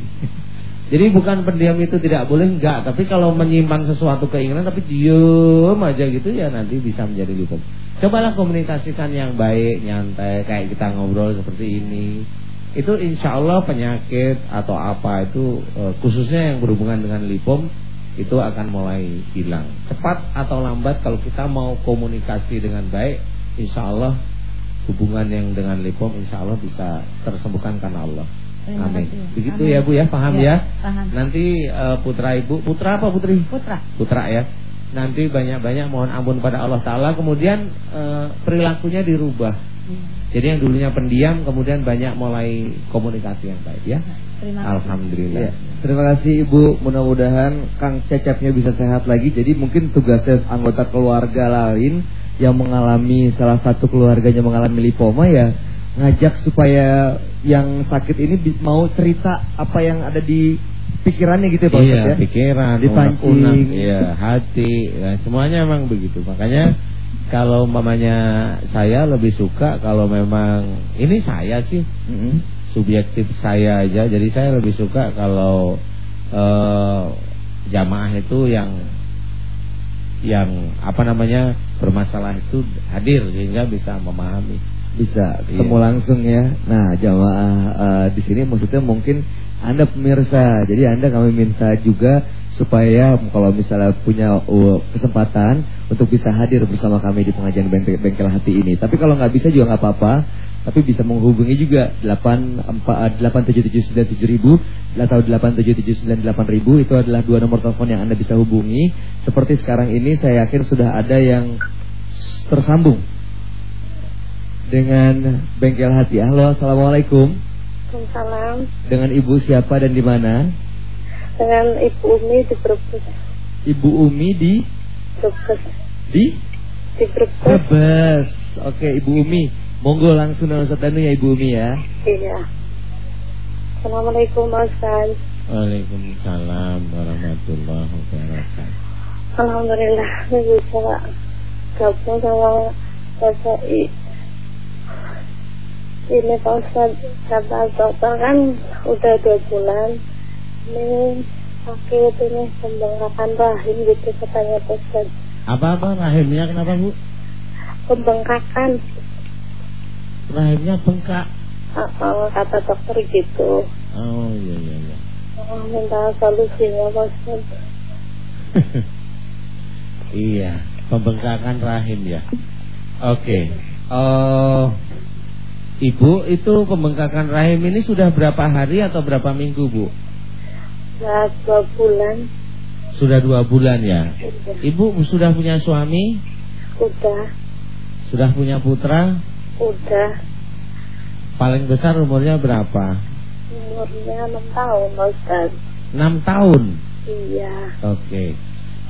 Jadi bukan pendiam itu tidak boleh enggak, tapi kalau menyimpan sesuatu keinginan tapi diem aja gitu ya nanti bisa menjadi hukum. Cobalah komunikasikan yang baik, nyantai kayak kita ngobrol seperti ini. Itu insya Allah penyakit atau apa itu e, khususnya yang berhubungan dengan lipom itu akan mulai hilang. Cepat atau lambat kalau kita mau komunikasi dengan baik, insya Allah hubungan yang dengan lipom insya Allah bisa tersembuhkan karena Allah. Terima Amin. kasih. Begitu Amin. ya Bu ya, paham Ya, ya? paham. Nanti eh, putra Ibu, putra apa putri? Putra. Putra ya. Nanti banyak-banyak mohon ampun pada Allah taala kemudian eh, perilakunya dirubah. Hmm. Jadi yang dulunya pendiam kemudian banyak mulai komunikasi yang baik ya. Terima kasih. Alhamdulillah. Ya, terima kasih Ibu. Mudah-mudahan Kang Cecepnya bisa sehat lagi. Jadi mungkin tugasnya anggota keluarga lain yang mengalami salah satu keluarganya mengalami lipoma ya ngajak supaya yang sakit ini mau cerita apa yang ada di pikirannya gitu ya Pak Iya, Ustadz ya. pikiran, Dipancing. iya, hati, ya, semuanya memang begitu. Makanya kalau mamanya saya lebih suka kalau memang ini saya sih Mm-mm. subjektif saya aja. Jadi saya lebih suka kalau eh, jamaah itu yang yang apa namanya bermasalah itu hadir sehingga bisa memahami. Bisa ketemu Iya. langsung ya. Nah, jamaah eh, di sini maksudnya mungkin Anda pemirsa. Jadi Anda kami minta juga supaya kalau misalnya punya uh, kesempatan untuk bisa hadir bersama kami di pengajian bengkel, bengkel hati ini. Tapi kalau nggak bisa juga nggak apa-apa. Tapi bisa menghubungi juga 87797000 atau 87798000 itu adalah dua nomor telepon yang Anda bisa hubungi. Seperti sekarang ini saya yakin sudah ada yang tersambung dengan bengkel hati. Halo, assalamualaikum. Waalaikumsalam Dengan ibu siapa dan di mana? dengan Ibu Umi di Brebes. Ibu Umi di Brebes. di Di Brebes. Brebes. Oke, Ibu Umi. Monggo langsung dengan Ustaz Danu ya Ibu Umi ya. Iya. Assalamualaikum Mas Ustaz. Waalaikumsalam warahmatullahi wabarakatuh. Alhamdulillah saya bisa gabung sama PSI. Ini Pak Ustaz kata dokter kan udah dua bulan ini sakit ini pembengkakan rahim gitu katanya Pak Ustaz. Apa-apa rahimnya kenapa Bu? Pembengkakan Rahimnya bengkak. uh, uh, kata dokter gitu. Oh iya iya iya. Oh, minta solusinya Pak Ustaz. Iya, pembengkakan rahim ya. Oke. Eh, Ibu itu pembengkakan rahim ini sudah berapa hari atau berapa minggu Bu? Nah, dua bulan Sudah dua bulan ya. Ibu sudah punya suami? udah, Sudah punya putra? udah Paling besar umurnya berapa? umurnya enam tahun Ustaz. 6 tahun. Iya. Oke.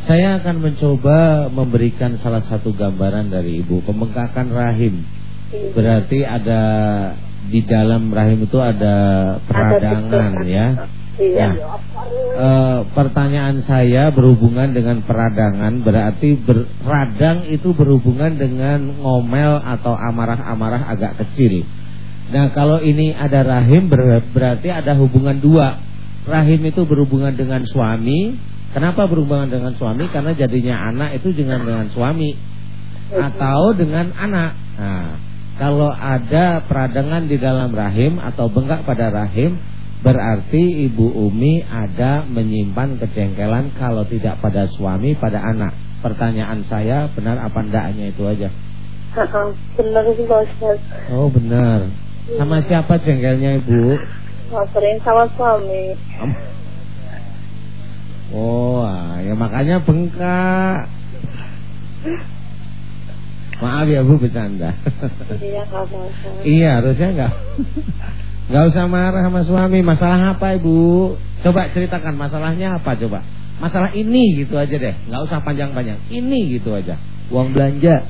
Saya akan mencoba memberikan salah satu gambaran dari Ibu. Pembengkakan rahim. Iya. Berarti ada di dalam rahim itu ada peradangan Ada ya. Iya. Nah, eh, pertanyaan saya berhubungan dengan peradangan berarti ber, radang itu berhubungan dengan ngomel atau amarah-amarah agak kecil. Nah kalau ini ada rahim ber, berarti ada hubungan dua. Rahim itu berhubungan dengan suami. Kenapa berhubungan dengan suami? Karena jadinya anak itu dengan dengan suami atau dengan anak. Nah, kalau ada peradangan di dalam rahim atau bengkak pada rahim, berarti ibu Umi ada menyimpan kejengkelan kalau tidak pada suami, pada anak. Pertanyaan saya benar apa ndaknya itu aja? Benar Ustaz. Oh benar. Sama siapa jengkelnya ibu? Sering sama suami. Oh, ya makanya bengkak. Maaf ya bu bercanda. Iya nggak apa-apa. iya harusnya nggak nggak usah marah sama suami. Masalah apa ibu? Coba ceritakan masalahnya apa coba? Masalah ini gitu aja deh. Nggak usah panjang-panjang. Ini gitu aja. Uang belanja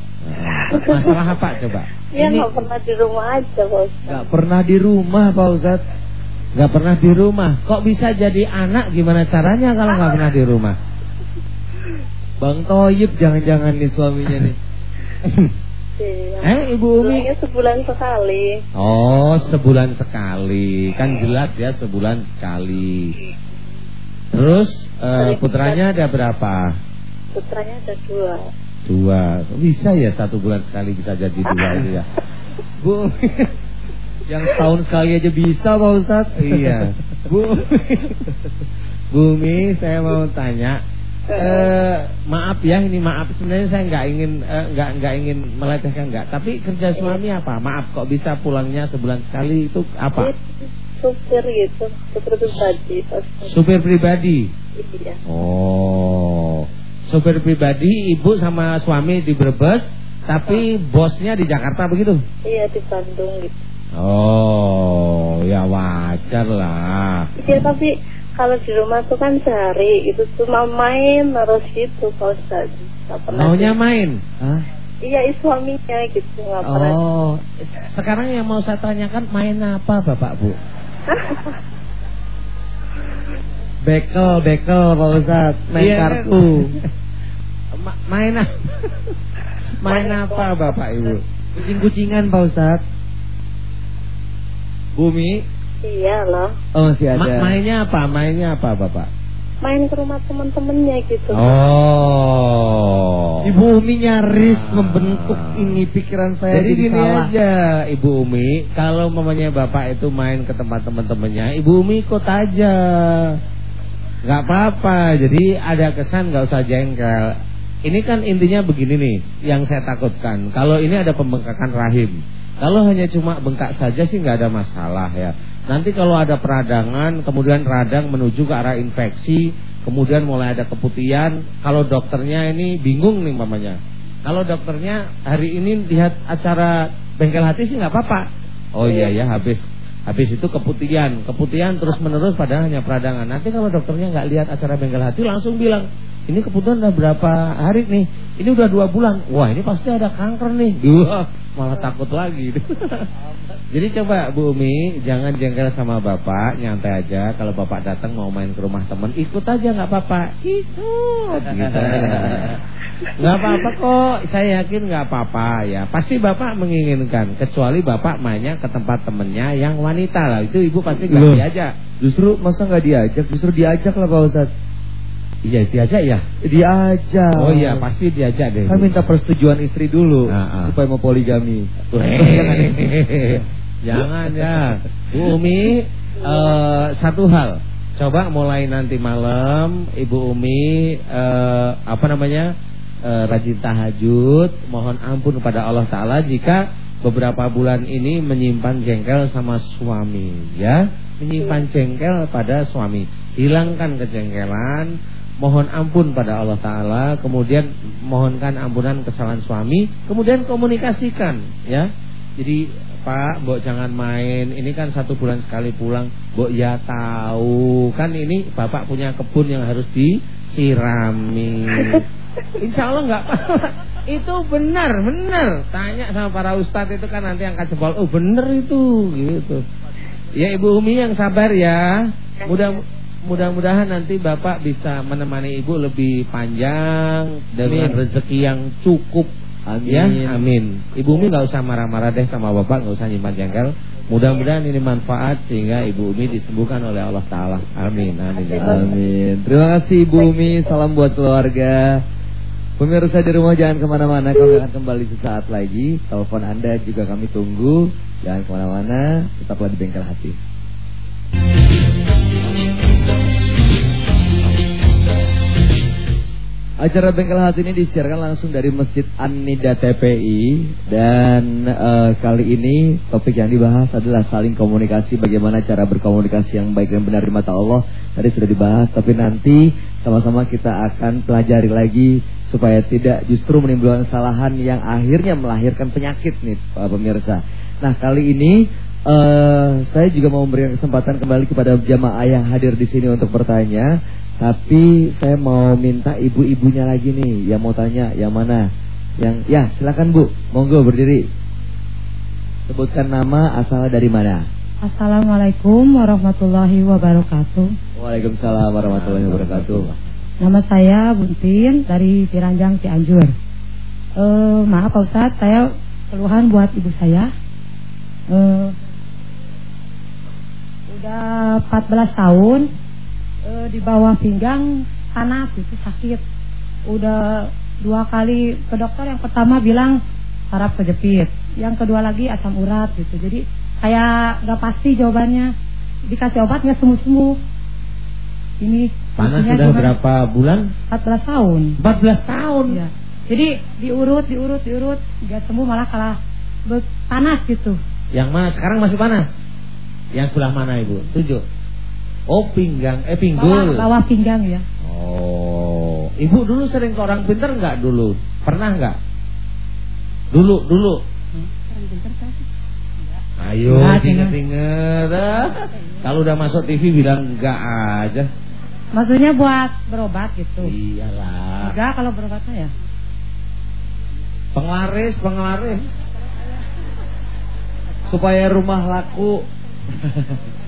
masalah apa coba? Ini nggak pernah di rumah aja Pak Ustaz. nggak pernah di rumah Pak Ustaz. nggak pernah di rumah. Kok bisa jadi anak? Gimana caranya kalau nggak pernah di rumah? Bang Toyib jangan-jangan nih suaminya nih. Iya. Eh, Ibu Umi? Pulangnya sebulan sekali. Oh, sebulan sekali. Kan jelas ya sebulan sekali. Terus eh, putranya ada berapa? Putranya ada dua. Dua. Bisa ya satu bulan sekali bisa jadi dua itu ya. Bu, yang setahun sekali aja bisa Pak Ustaz. Iya. Bu. Bumi, saya mau tanya, eh, maaf ya ini maaf. Sebenarnya saya nggak ingin eh, nggak nggak ingin melecehkan nggak. Tapi kerja suami apa? Maaf kok bisa pulangnya sebulan sekali? Itu apa? Supir gitu supir pribadi supir pribadi? Iya. Oh. Supir pribadi ibu sama suami di Brebes tapi bosnya di Jakarta begitu? Iya di Bandung gitu. Oh ya wajar lah. Iya tapi kalau di rumah tuh kan sehari itu cuma main terus gitu Pak pernah maunya main? Hah? iya suaminya gitu nggak pernah Oh, sekarang yang mau saya tanyakan main apa Bapak Bu? Bekel, bekel Pak Ustadz Main Iya, kartu. Ma- main apa? main apa Bapak Ibu? Kucing-kucingan Pak Ustadz Bumi iya loh Oh masih ada Ma- mainnya apa? Mainnya apa Bapak? main ke rumah teman-temannya gitu Oh. Ibu Umi nyaris Ah. membentuk ini pikiran saya Jadi jadi, gini salah. aja Ibu Umi Kalau mamanya Bapak itu main ke tempat teman-temannya Ibu Umi ikut aja Gak apa-apa Jadi ada kesan gak usah jengkel Ini kan intinya begini nih Yang saya takutkan Kalau ini ada pembengkakan rahim Kalau hanya cuma bengkak saja sih gak ada masalah ya Nanti kalau ada peradangan Kemudian radang menuju ke arah infeksi Kemudian mulai ada keputihan Kalau dokternya ini bingung nih mamanya Kalau dokternya hari ini lihat acara bengkel hati sih nggak apa-apa. Oh iya ya habis habis itu keputihan, keputihan terus menerus padahal hanya peradangan. Nanti kalau dokternya nggak lihat acara bengkel hati langsung bilang ini keputihan udah berapa hari nih? Ini udah dua bulan. Wah ini pasti ada kanker nih. Wah malah takut lagi. Jadi coba Bu Umi jangan jengkel sama bapak, nyantai aja. Kalau bapak datang mau main ke rumah teman, ikut aja nggak apa-apa. Ikut. Gitu. Nggak apa-apa kok, saya yakin nggak apa-apa ya. Pasti bapak menginginkan, kecuali bapak mainnya ke tempat temennya yang wanita lah. Itu ibu pasti nggak diajak. Justru masa nggak diajak Justru diajak lah Pak Ustadz Iya diajak ya. Diajak Oh iya pasti diajak deh. Kan minta persetujuan istri dulu Ah, ah. Supaya mau poligami Hehehe. Jangan ya. Bu Umi eh, satu hal. Coba mulai nanti malam Ibu Umi eh, apa namanya? eh, rajin tahajud, mohon ampun kepada Allah taala jika beberapa bulan ini menyimpan jengkel sama suami ya. Menyimpan jengkel pada suami. Hilangkan kejengkelan, mohon ampun pada Allah taala, kemudian mohonkan ampunan kesalahan suami, kemudian komunikasikan ya. Jadi Pak, Mbok jangan main. Ini kan satu bulan sekali pulang. Mbok ya tahu. Kan ini Bapak punya kebun yang harus disirami. Insya Allah nggak apa-apa. Itu benar, benar. Tanya sama para ustadz itu kan nanti angkat jempol. Oh benar itu, gitu. Ya Ibu Umi yang sabar ya. Mudah mudah-mudahan nanti Bapak bisa menemani Ibu lebih panjang dengan Amin. rezeki yang cukup. Amin. Ya, amin. Ibu Umi nggak usah marah-marah deh sama Bapak, nggak usah nyimpan jengkel. Mudah-mudahan ini manfaat sehingga Ibu Umi disembuhkan oleh Allah Taala. Amin, amin. Amin Terima kasih Ibu Umi Salam buat keluarga Pemirsa di rumah jangan ke mana-mana Kami akan kembali sesaat lagi Telepon Anda juga kami tunggu Jangan ke mana-mana Tetaplah di bengkel hati Acara Bengkel Hati ini disiarkan langsung dari Masjid An-Nida TPI dan eh, kali ini topik yang dibahas adalah saling komunikasi bagaimana cara berkomunikasi yang baik dan benar di mata Allah. Tadi sudah dibahas tapi nanti sama-sama kita akan pelajari lagi supaya tidak justru menimbulkan kesalahan yang akhirnya melahirkan penyakit nih Pak pemirsa. Nah, kali ini eh saya juga mau memberikan kesempatan kembali kepada jamaah yang hadir di sini untuk bertanya. Tapi saya mau minta ibu-ibunya lagi nih yang mau tanya yang mana? Yang ya silakan Bu, monggo berdiri. Sebutkan nama, asalnya dari mana? Assalamualaikum warahmatullahi wabarakatuh. Waalaikumsalam warahmatullahi wabarakatuh. Nama saya Buntin dari Ciranjang Cianjur. Eh, maaf Pak Ustadz, saya keluhan buat ibu saya. Eh, udah 14 tahun eh, di bawah pinggang panas itu sakit. Udah dua kali ke dokter yang pertama bilang saraf kejepit, yang kedua lagi asam urat gitu. Jadi kayak nggak pasti jawabannya. Dikasih obat nggak sembuh-sembuh. ini Panas sudah juga berapa bulan? 14 tahun. 14 tahun. Ya. Jadi diurut, diurut, diurut, nggak sembuh malah kalah panas gitu. Yang mana? Sekarang masih panas. Yang sebelah mana Ibu? Tujuh. Oh, pinggang, eh Bawah, pinggul. bawah pinggang ya. Oh, Ibu dulu sering ke orang pinter nggak dulu? Pernah nggak? Dulu, dulu. Ayo, Nggak, inget-inget. ah. Kalau udah masuk TV bilang enggak aja. Maksudnya buat berobat gitu. Iyalah. Enggak kalau berobatnya ya. Penglaris, penglaris. Supaya rumah laku.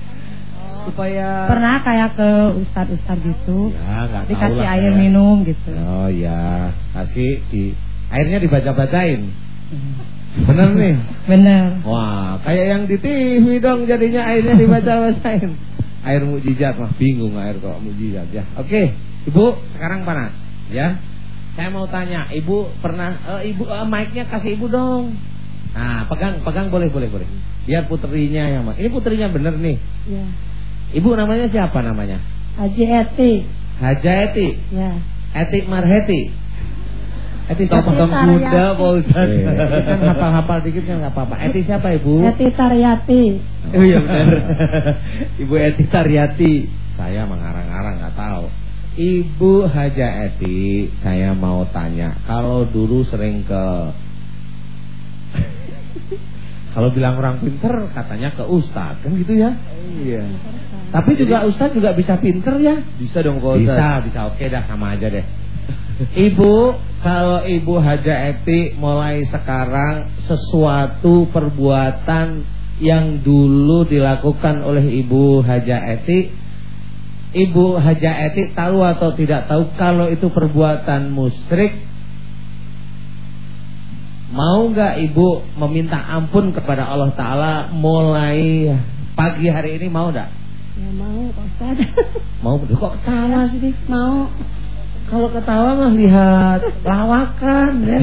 Supaya Pernah kayak ke ustad-ustad gitu. Ya, Dikasih lah air saya. minum gitu. Oh ya, kasih di airnya dibaca-bacain. Bener nih. Bener. Wah, kayak yang di TV dong jadinya airnya dibaca-bacain. Air mukjizat mah bingung air kok mukjizat ya. Oke, Ibu sekarang panas ya. Saya mau tanya, Ibu pernah eh, Ibu eh, mic-nya kasih Ibu dong. Nah, pegang pegang boleh boleh boleh. Biar putrinya yang Ini putrinya bener nih. Ya. Ibu namanya siapa namanya? Haji Eti. Haja Eti. Ya. Eti Marheti. Eti? Tong kuda Pak Ustaz. Kan hafal-hafal dikit kan nggak apa-apa. Eti siapa Ibu? Eti Taryati. Oh iya benar. Ibu Eti Taryati. Saya mengarang-arang nggak tahu. Ibu Haja Eti, saya mau tanya, kalau dulu sering ke kalau bilang orang pinter katanya ke ustad kan gitu ya. Iya. Tapi juga ustad juga bisa pinter ya. Bisa dong Ustaz. Bisa, bisa oke dah sama aja deh. Ibu, kalau Ibu Haja Eti mulai sekarang sesuatu perbuatan yang dulu dilakukan oleh Ibu Haja Eti, Ibu Haja Eti tahu atau tidak tahu kalau itu perbuatan musyrik, mau nggak Ibu meminta ampun kepada Allah Taala mulai pagi hari ini mau nggak? Ya mau Pak Ustaz. Mau kok ketawa sih? Mau. Kalau ketawa mah lihat lawakan ya.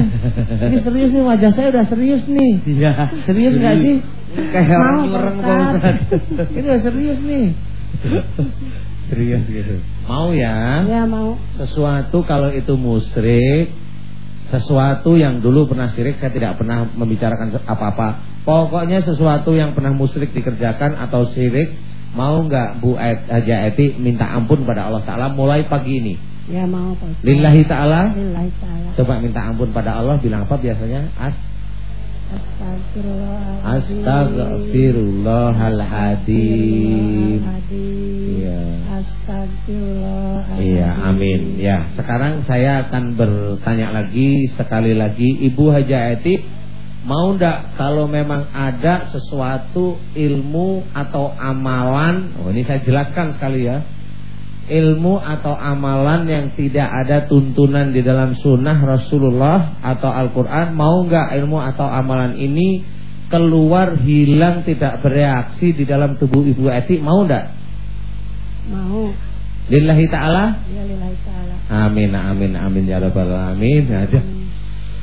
Ini serius nih wajah saya udah serius nih. Iya. Serius nggak sih? Kayak orang Mau, nyurang Pak Ustaz. Ustaz. Ini udah serius nih. serius gitu. Mau ya? Ya mau. Sesuatu kalau itu musyrik, sesuatu yang dulu pernah syirik saya tidak pernah membicarakan apa-apa. Pokoknya sesuatu yang pernah musyrik dikerjakan atau syirik, mau nggak Bu Et- Haja Eti minta ampun pada Allah Taala mulai pagi ini? Ya mau Pak. Lillahi Taala. Lillahi ta'ala. Coba minta ampun pada Allah bilang apa biasanya? As Astagfirullahaladzim. Iya. Astagfirullahaladzim. Iya, amin. Ya, sekarang saya akan bertanya lagi sekali lagi, Ibu Haja Eti, mau ndak kalau memang ada sesuatu ilmu atau amalan, oh ini saya jelaskan sekali ya, ilmu atau amalan yang tidak ada tuntunan di dalam sunnah Rasulullah atau Al-Quran, mau nggak ilmu atau amalan ini keluar hilang tidak bereaksi di dalam tubuh Ibu Eti, mau ndak? Mau. Lillahi ta'ala Ya lillahi ta'ala. Amin, amin, amin ya rabbal alamin. Aduh,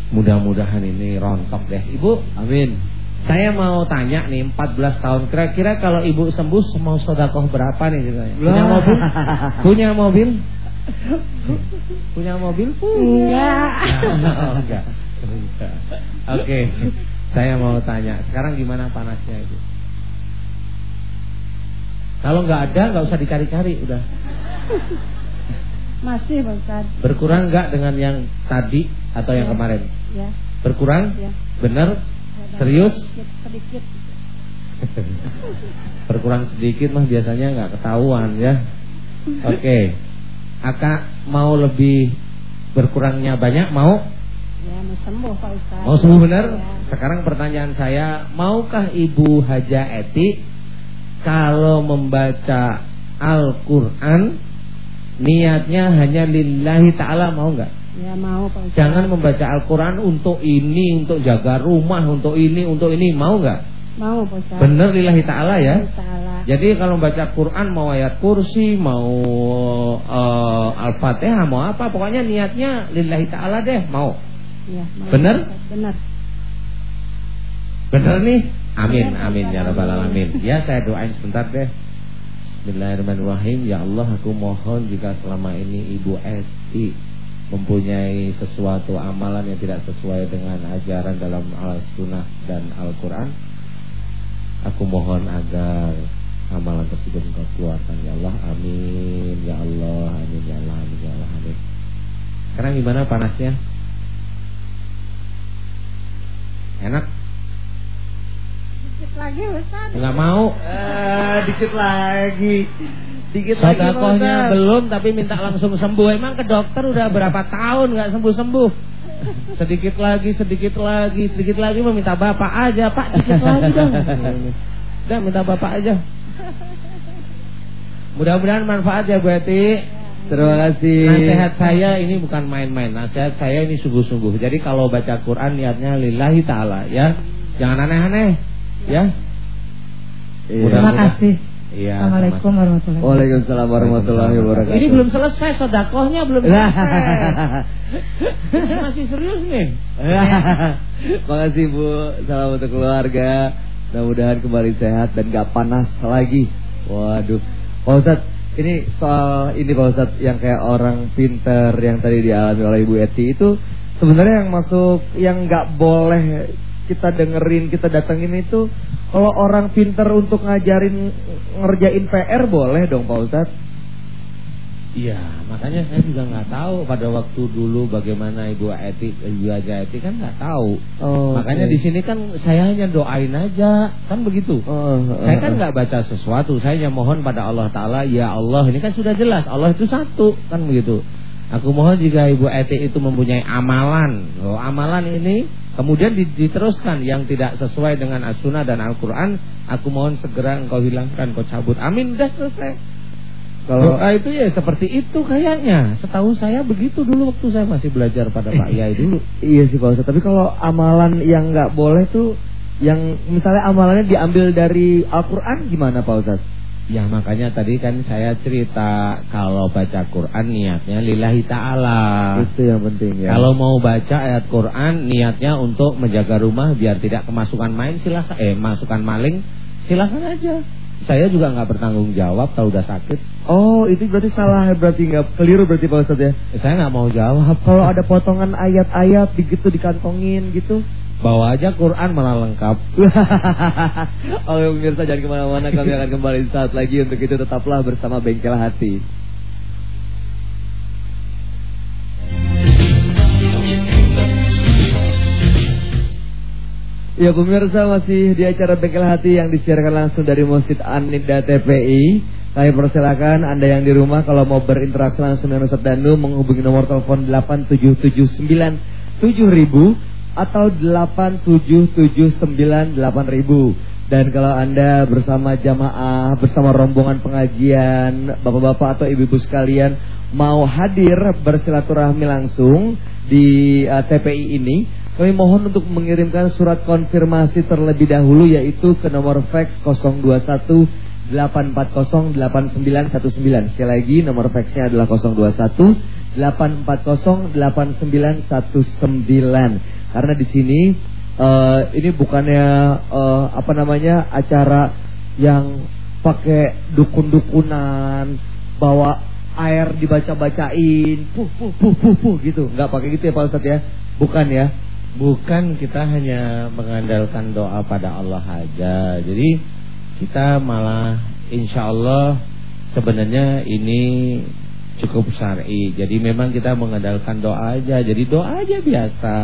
mudah-mudahan ini rontok deh. Ibu, Amin. Saya mau tanya nih 14 tahun kira-kira kalau ibu sembuh mau sodakoh berapa nih ceritanya? Punya mobil? Punya mobil? Punya mobil? Enggak. Oh, enggak. Enggak. Oke. Saya mau tanya, sekarang gimana panasnya itu? Kalau nggak ada, nggak usah dicari-cari, udah. Masih Pak Ustaz. Berkurang nggak dengan yang tadi atau yang Ya. kemarin? Ya. Berkurang? Ya. Bener? Serius? Sedikit. Berkurang sedikit mah biasanya nggak ketahuan ya. Oke. Aka mau lebih berkurangnya banyak mau? Ya mau sembuh Pak Ustaz. Mau sembuh benar? Ya. Sekarang pertanyaan saya, maukah Ibu Haja Eti kalau membaca Al-Qur'an niatnya hanya lillahi taala mau nggak? Ya mau Pak Ustaz. Jangan membaca Al-Qur'an untuk ini, untuk jaga rumah, untuk ini, untuk ini, mau nggak? Mau Pak Ustaz. Bener lillahi taala ya? Ta'ala. Jadi kalau baca Quran mau ayat kursi, mau eh, Al-Fatihah, mau apa, pokoknya niatnya lillahi taala deh, mau. Ya, mau, Ustaz. Bener. Bener nih? Amin, amin ya rabbal alamin. Ya saya doain sebentar deh. Bismillahirrahmanirrahim. Ya Allah, aku mohon jika selama ini Ibu Esti mempunyai sesuatu amalan yang tidak sesuai dengan ajaran dalam Al-Sunnah dan Al-Quran, aku mohon agar amalan tersebut engkau keluarkan. Ya Allah amin. Ya Allah amin. Ya Allah amin. Ya Allah amin. Sekarang gimana panasnya? Enak Dikit lagi Ustaz. nggak mau Ah, dikit lagi. Dikit lagi. sodakohnya Ustaz. belum tapi minta langsung sembuh emang ke dokter udah berapa tahun nggak sembuh sembuh sedikit lagi sedikit lagi sedikit lagi meminta bapak aja pak dikit lagi dong udah minta bapak aja mudah-mudahan manfaat ya Bu Eti Terima kasih. Nasihat saya ini bukan main-main. Nasihat saya ini sungguh-sungguh. Jadi kalau baca Quran niatnya lillahi taala ya. Jangan aneh-aneh ya. Iya. Terima kasih. Iya. Assalamualaikum warahmatullahi wabarakatuh. Waalaikumsalam warahmatullahi wabarakatuh. Ini belum selesai sodakohnya belum selesai. Ini masih serius nih. Makasih Bu, salam untuk keluarga. Mudah-mudahan kembali sehat dan gak panas lagi. Waduh, Pak Ustadz, ini soal ini Pak Ustadz yang kayak orang pinter yang tadi dialami oleh Ibu Eti itu sebenarnya yang masuk yang nggak boleh kita dengerin kita datengin itu kalau orang pinter untuk ngajarin ngerjain PR boleh dong Pak Ustadz. Iya, makanya saya juga nggak tahu pada waktu dulu bagaimana Ibu Eti, Ibu Aja Eti kan nggak tahu. Oh, makanya oke. di sini kan saya hanya doain aja, kan begitu. Oh, Saya kan nggak baca sesuatu, saya hanya mohon pada Allah Taala, ya Allah, ini kan sudah jelas, Allah itu satu, kan begitu. Aku mohon jika Ibu Eti itu mempunyai amalan, oh, amalan ini kemudian di- diteruskan yang tidak sesuai dengan As-Sunnah dan Al-Quran, aku mohon segera engkau hilangkan, engkau cabut. Amin, udah selesai. Kalau Doa itu ya seperti itu kayaknya. Setahu saya begitu dulu waktu saya masih belajar pada Pak Yai dulu. Iya sih Pak Ustadz, tapi kalau amalan yang nggak boleh tuh yang misalnya amalannya diambil dari Al-Quran gimana Pak Ustadz? Ya makanya tadi kan saya cerita kalau baca Quran niatnya lillahi ta'ala. Itu yang penting ya. Kalau mau baca ayat Quran niatnya untuk menjaga rumah biar tidak kemasukan main silahkan eh masukan maling silahkan aja. Saya juga nggak bertanggung jawab kalau udah sakit. Oh itu berarti salah berarti nggak keliru berarti Pak Ustadz ya? Saya nggak mau jawab. Kalau ada potongan ayat-ayat begitu dikantongin gitu. Bawa aja Quran malah lengkap. Oke pemirsa jangan ke mana-mana kami akan kembali saat lagi untuk itu tetaplah bersama Bengkel Hati. Ya pemirsa masih di acara Bengkel Hati yang disiarkan langsung dari Masjid An-Nida TPI. Kami persilakan Anda yang di rumah kalau mau berinteraksi langsung dengan Ustaz Danu menghubungi nomor telepon 8779 7000 atau 8779 8000. Dan kalau Anda bersama jamaah, bersama rombongan pengajian, bapak-bapak atau ibu-ibu sekalian mau hadir bersilaturahmi langsung di uh, TPI ini, kami mohon untuk mengirimkan surat konfirmasi terlebih dahulu yaitu ke nomor fax 021 840 8919. Sekali lagi nomor faxnya adalah 021 840 8919. Karena di sini eh, ini bukannya eh, apa namanya acara yang pakai dukun-dukunan, bawa air dibaca-bacain, puh puh puh puh puh gitu. Nggak pakai gitu ya Pak Ustadz ya? Bukan ya? Bukan kita hanya mengandalkan doa pada Allah aja. Jadi kita malah insya Allah sebenarnya ini cukup syar'i. Jadi memang kita mengandalkan doa aja. Jadi doa aja biasa.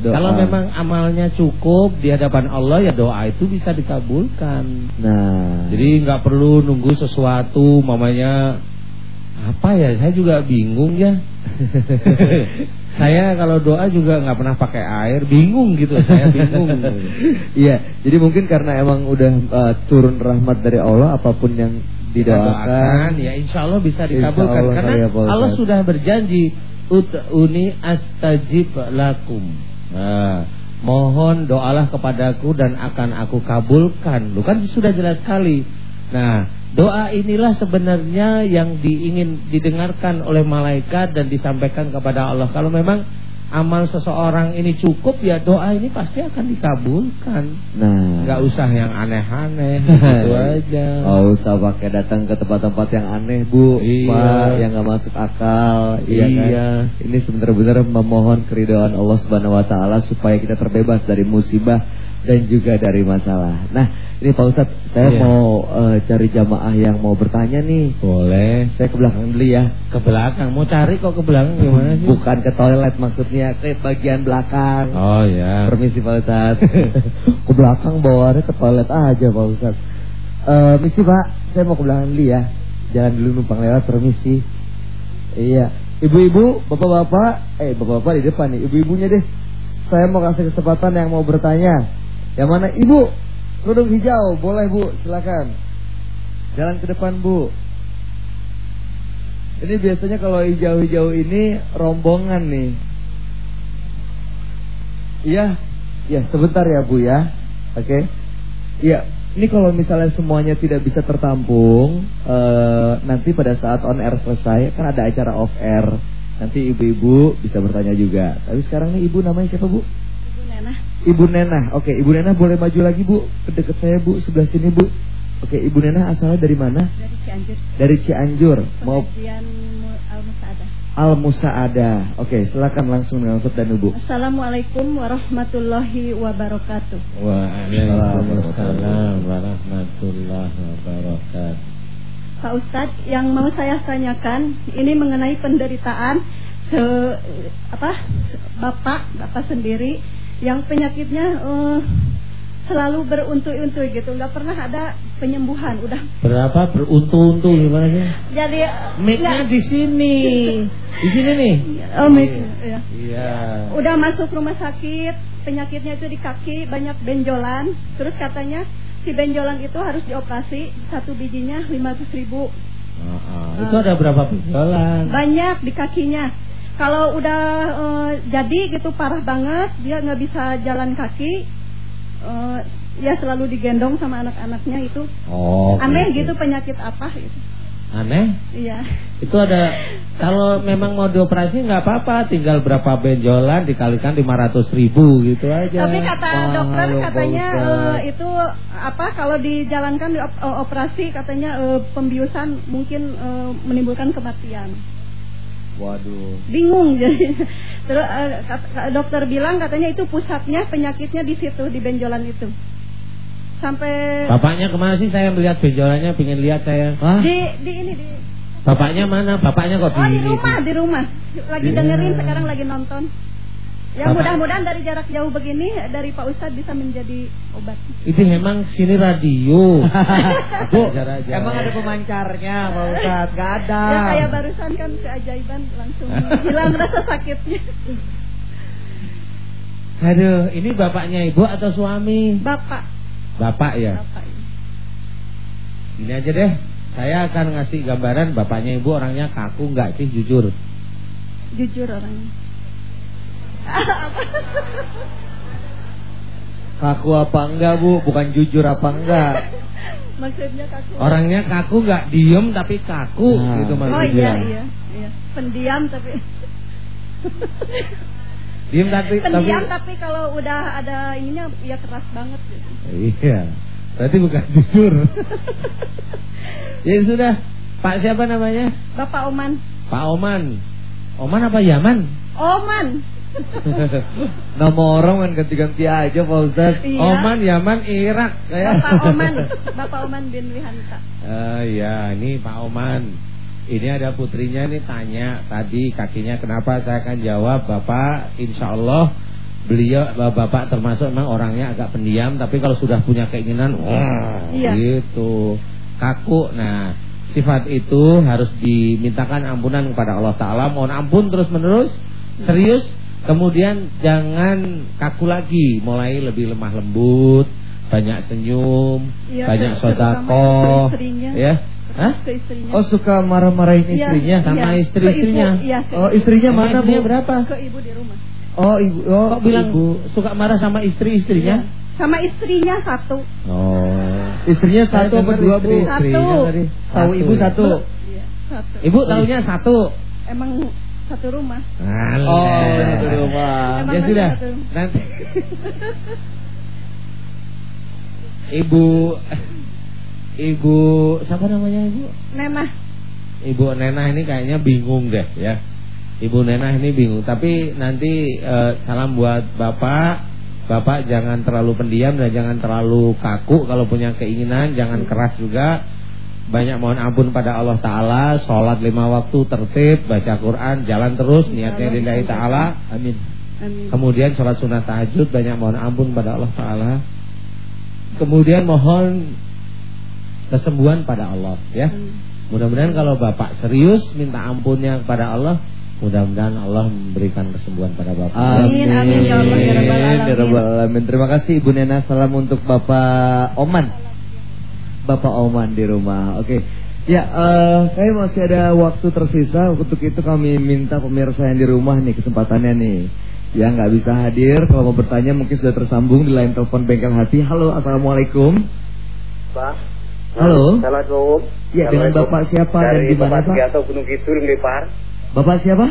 Doa. Kalau memang amalnya cukup di hadapan Allah ya doa itu bisa dikabulkan. Nah, Jadi nggak perlu nunggu sesuatu mamanya apa ya saya juga bingung ya. saya kalau doa juga nggak pernah pakai air, bingung gitu. Saya bingung. Iya, jadi mungkin karena emang udah uh, turun rahmat dari Allah apa pun yang didoakan ya insya Allah bisa dikabulkan Allah karena ya, Allah sudah berjanji utuni astajib lakum. Nah, mohon doalah kepadaku dan akan aku kabulkan. Lu kan sudah jelas sekali. Nah, doa inilah sebenarnya yang diingin didengarkan oleh malaikat dan disampaikan kepada Allah. Kalau memang amal seseorang ini cukup ya doa ini pasti akan dikabulkan. Nah, Enggak usah yang aneh-aneh gitu aja. Nggak usah pakai datang ke tempat-tempat yang aneh bu, Iya. Pak, yang nggak masuk akal. Iya. kan? Iya. Ini benar-benar memohon keridhaan Allah Subhanahu Wa Taala supaya kita terbebas dari musibah dan juga dari masalah. Nah, ini Pak Ustadz, saya Iya. mau eh, cari jamaah yang mau bertanya nih. Boleh. Saya ke belakang dulu ya. Ke belakang mau cari kok ke belakang gimana sih? Bukan ke toilet maksudnya, ke bagian belakang. Oh ya. Permisi Pak Ustadz Ke belakang bawaannya ke toilet aja Pak Ustadz Eh, Misi Pak Saya mau ke belakang dulu ya Jalan dulu numpang lewat permisi Iya Ibu-ibu, bapak-bapak Eh bapak-bapak di depan nih Ibu-ibunya deh Saya mau kasih kesempatan yang mau bertanya Yang mana ibu Kerudung hijau Boleh bu silakan Jalan ke depan bu Ini biasanya kalau hijau-hijau ini Rombongan nih Iya, ya sebentar ya Bu ya. Oke. Iya, ini kalau misalnya semuanya tidak bisa tertampung, eh, nanti pada saat on air selesai kan ada acara off air. Nanti ibu-ibu bisa bertanya juga. Tapi sekarang nih ibu namanya siapa Bu? Ibu Nena Ibu Nenah. Oke, Ibu Nenah boleh maju lagi Bu ke dekat saya Bu, sebelah sini Bu. Oke, Ibu Nenah asalnya dari mana? dari Cianjur Dari Cianjur. Mau Al Musada. Al Musaada. Oke, silakan langsung dengan Ustaz dan Ibu. Assalamualaikum warahmatullahi wabarakatuh. Waalaikumsalam warahmatullahi wabarakatuh. Pak Ustadz, yang mau saya tanyakan ini mengenai penderitaan se apa se- bapak bapak sendiri yang penyakitnya eh, selalu beruntung-untung gitu, nggak pernah ada penyembuhan. Udah Berapa beruntung-untung gimana sih? jadi Mic-nya nggak- di sini. Di sini nih. Oh, mic- ya. Iya. Udah masuk rumah sakit, penyakitnya itu di kaki, banyak benjolan. Terus katanya si benjolan itu harus dioperasi, satu bijinya 500 ribu. Ah, ah. Itu ada berapa penjualan? Banyak di kakinya. Kalau udah eh, jadi gitu parah banget, dia nggak bisa jalan kaki, eh, ya selalu digendong sama anak-anaknya itu. Oh. Aneh gitu penyakit apa gitu. Aneh? Iya. Itu ada kalau memang mau dioperasi nggak apa-apa, tinggal berapa benjolan dikalikan 500 ribu gitu aja. Tapi kata Mahal dokter Pak katanya eh, itu apa kalau dijalankan di op- operasi katanya eh, pembiusan mungkin eh, menimbulkan kematian. Waduh. Bingung jadi. Terus eh, kat- dokter bilang katanya itu pusatnya penyakitnya di situ di benjolan itu. Sampai Bapaknya ke mana sih saya melihat benjolannya, pingin lihat saya. Hah? di di ini di Bapaknya mana? Bapaknya kok Oh di di ini? rumah di rumah lagi Iya. dengerin sekarang lagi nonton. Ya mudah-mudahan dari jarak jauh begini dari Pak Ustadz bisa menjadi obat. Itu memang sini radio. Bu, Jarak jauh. emang ada pemancarnya Pak Ustadz? Gak ada. Ya kayak barusan kan keajaiban langsung hilang rasa sakitnya. Aduh, ini bapaknya ibu atau suami? Bapak, Bapak ya. bapak. Ini aja deh. Saya akan ngasih gambaran bapaknya ibu orangnya kaku nggak sih jujur? Jujur orangnya. Kaku apa enggak Bu? Bukan jujur apa enggak? Maksudnya kaku. Orangnya kaku nggak diem tapi kaku Nah. gitu Oh maksudnya. iya iya iya. Pendiam tapi Diem tapi pendiam tapi tapi kalau udah ada ininya ya keras banget gitu. Iya. Berarti bukan jujur. ya sudah. Pak siapa namanya? Bapak Oman. Pak Oman. Oman apa Yaman? Oman. Nama orang kan ganti-ganti aja Pak Ustadz. Iya. Oman, Yaman, Irak. Ya. Bapak Oman. Bapak Oman bin Wihanta. Ah iya, ini Pak Oman. Ini ada putrinya nih tanya tadi kakinya kenapa saya akan jawab Bapak Insya Allah beliau Bapak termasuk memang orangnya agak pendiam tapi kalau sudah punya keinginan wah Iya. gitu kaku nah sifat itu harus dimintakan ampunan kepada Allah Taala mohon ampun terus menerus serius kemudian jangan kaku lagi mulai lebih lemah lembut banyak senyum Iya, banyak sodakoh ke istrinya. ya Hah? Ke istrinya. Oh suka marah-marahin Iya, istrinya sama istri-istrinya? Iya, ke Oh istrinya Sama mana istrinya Bu? berapa? Ke ibu di rumah. Oh ibu oh, Kok bilang ibu. suka marah sama istri-istrinya? Iya. Sama istrinya satu. Oh. Istrinya satu apa dua Bu? istri- istrinya Satu. tadi. Tahu ibu ya. satu. Iya, satu. Ibu taunya satu. Emang satu rumah. Oh, satu rumah. Emang Ya sudah. satu. Nanti Ibu Ibu siapa namanya Ibu? Nenah. Ibu Nenah ini kayaknya bingung deh ya. Ibu Nenah ini bingung, tapi nanti eh, salam buat Bapak. Bapak jangan terlalu pendiam dan jangan terlalu kaku kalau punya keinginan, jangan keras juga. Banyak mohon ampun pada Allah Ta'ala Sholat lima waktu tertib Baca Quran, jalan terus Niatnya lillahi ta'ala Amin. Amin. Kemudian sholat sunnah tahajud Banyak mohon ampun pada Allah Ta'ala Kemudian mohon Kesembuhan pada Allah ya Mudah-mudahan kalau Bapak serius Minta ampunnya kepada Allah Mudah-mudahan Allah memberikan kesembuhan pada Bapak Amin, amin, ya Allah, ya alamin. Ya Rabbal alamin. Terima kasih Ibu Nena. Salam untuk Bapak Oman. Bapak Oman di rumah. Oke. Ya, eh kayak masih ada waktu tersisa. Untuk itu kami minta pemirsa yang di rumah nih kesempatannya nih. Yang nggak bisa hadir, kalau mau bertanya mungkin sudah tersambung di line telepon bengkel hati. Halo, assalamualaikum. Pak. Halo. Assalamualaikum. Ya, dengan. Bapak siapa dan Dari di mana, Bapak Pak? Sugianto Gunung Kidul Ngelipar. Bapak siapa?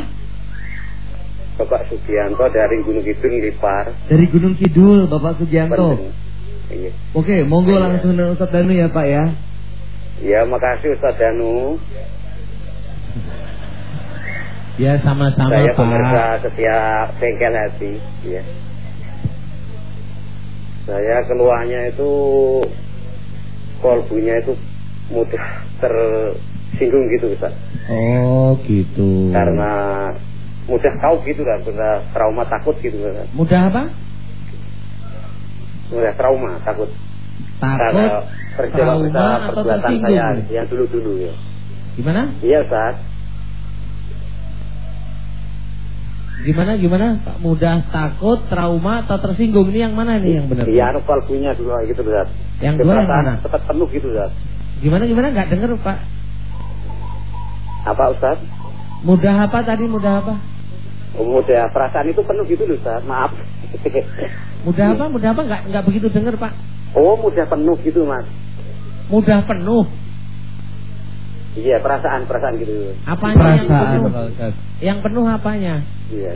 Bapak Sugianto dari Gunung Kidul Ngelipar. Dari Gunung Kidul, Bapak Sugianto. Iya. Oke, monggo Iya. langsung dengan Ustadz Danu ya Pak ya. Ya, makasih Ustaz Danu. Ya sama-sama Saya Pak pemirsa setiap bengkel hati. Ya. Saya keluarnya itu kolbunya itu mudah tersinggung gitu Ustaz. Oh gitu Karena mudah tahu gitu kan, mudah trauma takut gitu kan. Mudah apa? Mudah trauma takut. Takut Karena trauma atau perbuatan tersinggung saya yang dulu-dulu ya. Gimana? Iya Ustaz. Gimana gimana? Pak mudah takut, trauma atau tersinggung ini yang mana nih yang benar? Iya, anu kalbunya dulu gitu Ustaz. Yang dua yang mana? Cepat penuh gitu Ustaz. Gimana gimana nggak dengar Pak? Apa Ustaz? Mudah apa tadi? Mudah apa? Oh, mudah perasaan itu penuh gitu loh Ustaz. Maaf. Mudah apa? Mudah apa? Nggak nggak begitu dengar Pak? oh, mudah penuh gitu Mas. Mudah penuh. Iya, perasaan perasaan gitu. Apanya Perasaan yang Pak penuh? Yang penuh apanya? Iya.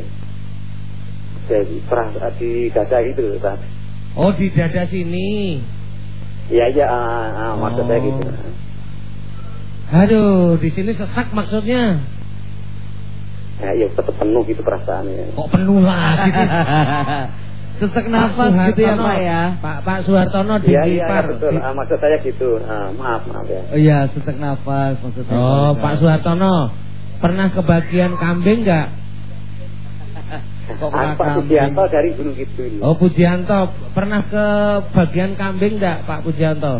Jadi perasaan di dada gitu loh Ustaz. Oh di dada sini. Iya, iya, ah, ah, maksud saya Oh. gitu. Aduh, di sini sesak maksudnya. Ya, iya, tetap penuh gitu perasaannya. Kok penuh lagi sih? Sesak Pak nafas gitu ya. Pak ya. Pak Pak Suhartono di Iya, iya, iya, betul. Di- Ah, maksud saya gitu. Ah, maaf, maaf ya. Oh iya, sesak nafas maksudnya. Oh, Pak Suhartono. Pernah kebagian kambing nggak? Kok Ah, makan Pak kambing? Sugianto dari Gunung Kidul. Oh, Pujianto. Pernah ke bagian kambing nggak, Pak Pujianto?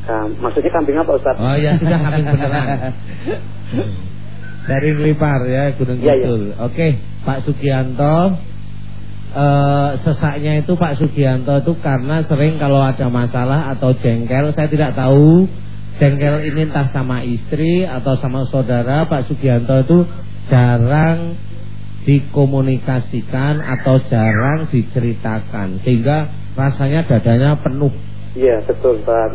Kam- maksudnya kambing apa Ustaz? Oh ya sudah kambing beneran. Dari Lipar ya, Gunung iya. Kidul. Oke, Pak Sugianto. eh, sesaknya itu Pak Sugianto itu karena sering kalau ada masalah atau jengkel, saya tidak tahu jengkel ini entah sama istri atau sama saudara Pak Sugianto itu jarang dikomunikasikan atau jarang diceritakan sehingga rasanya dadanya penuh. Iya, betul. Ah.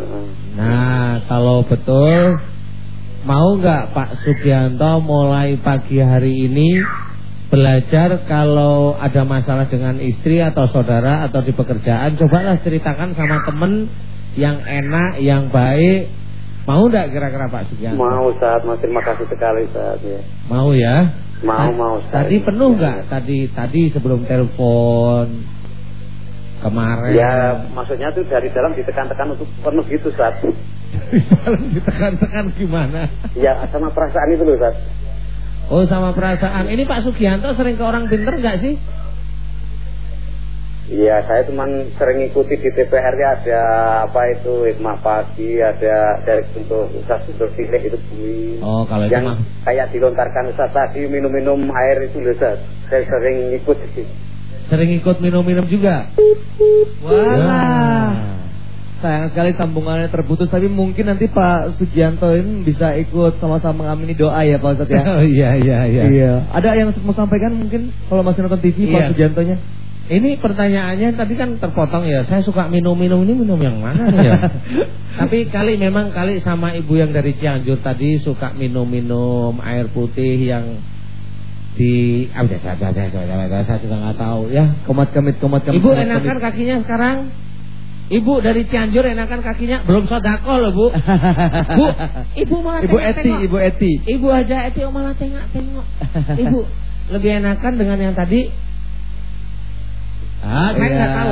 Nah, kalau betul mau nggak Pak Sugianto mulai pagi hari ini belajar kalau ada masalah dengan istri atau saudara atau di pekerjaan, cobalah ceritakan sama temen yang enak, yang baik. Mau nggak kira-kira Pak Sugianto? Mau Ustaz, mau terima kasih sekali Ustaz ya. Mau ya? Mau, mau, Ustaz. Tadi penuh nggak? ya. Tadi tadi sebelum telepon kemarin. Ya, maksudnya tuh dari dalam ditekan-tekan untuk penuh gitu Ustaz. Di dalam ditekan-tekan gimana? Ya, sama perasaan itu loh Ustaz. Oh sama perasaan. Ini Pak Sugianto sering ke orang pinter nggak sih? Iya, saya cuma sering ikuti di TPR ya ada apa itu hikmah pagi, ada dari untuk Ustaz untuk pilih itu bumi. Oh kalau itu yang mah. kayak dilontarkan Ustaz tadi minum-minum air itu loh Ustaz. Saya sering ikut sih. Sering ikut minum-minum juga. Wah. Sayang sekali sambungannya terputus tapi mungkin nanti Pak Sugianto ini bisa ikut sama-sama mengamini doa ya Pak Ustadz ya. Oh iya iya iya. Iya. Ada yang mau sampaikan mungkin kalau masih nonton TV Iya. Pak Sugiantonya? Ini pertanyaannya tadi kan terpotong ya. Saya suka minum-minum ini minum yang mana ya? Tapi kali memang kali sama ibu yang dari Cianjur tadi suka minum-minum air putih yang di ah, saya, saya, saya, juga nggak tahu ya. Komat kemit komat kemit. Ibu enakan kakinya sekarang? Ibu dari Cianjur enakan kakinya belum sodako loh bu. Bu, ibu malah Ibu tengok, Eti, tengok. Ibu Eti. Ibu aja Eti oh, malah tengok-tengok. Ibu lebih enakan dengan yang tadi? Ah, saya Iya. nggak tahu.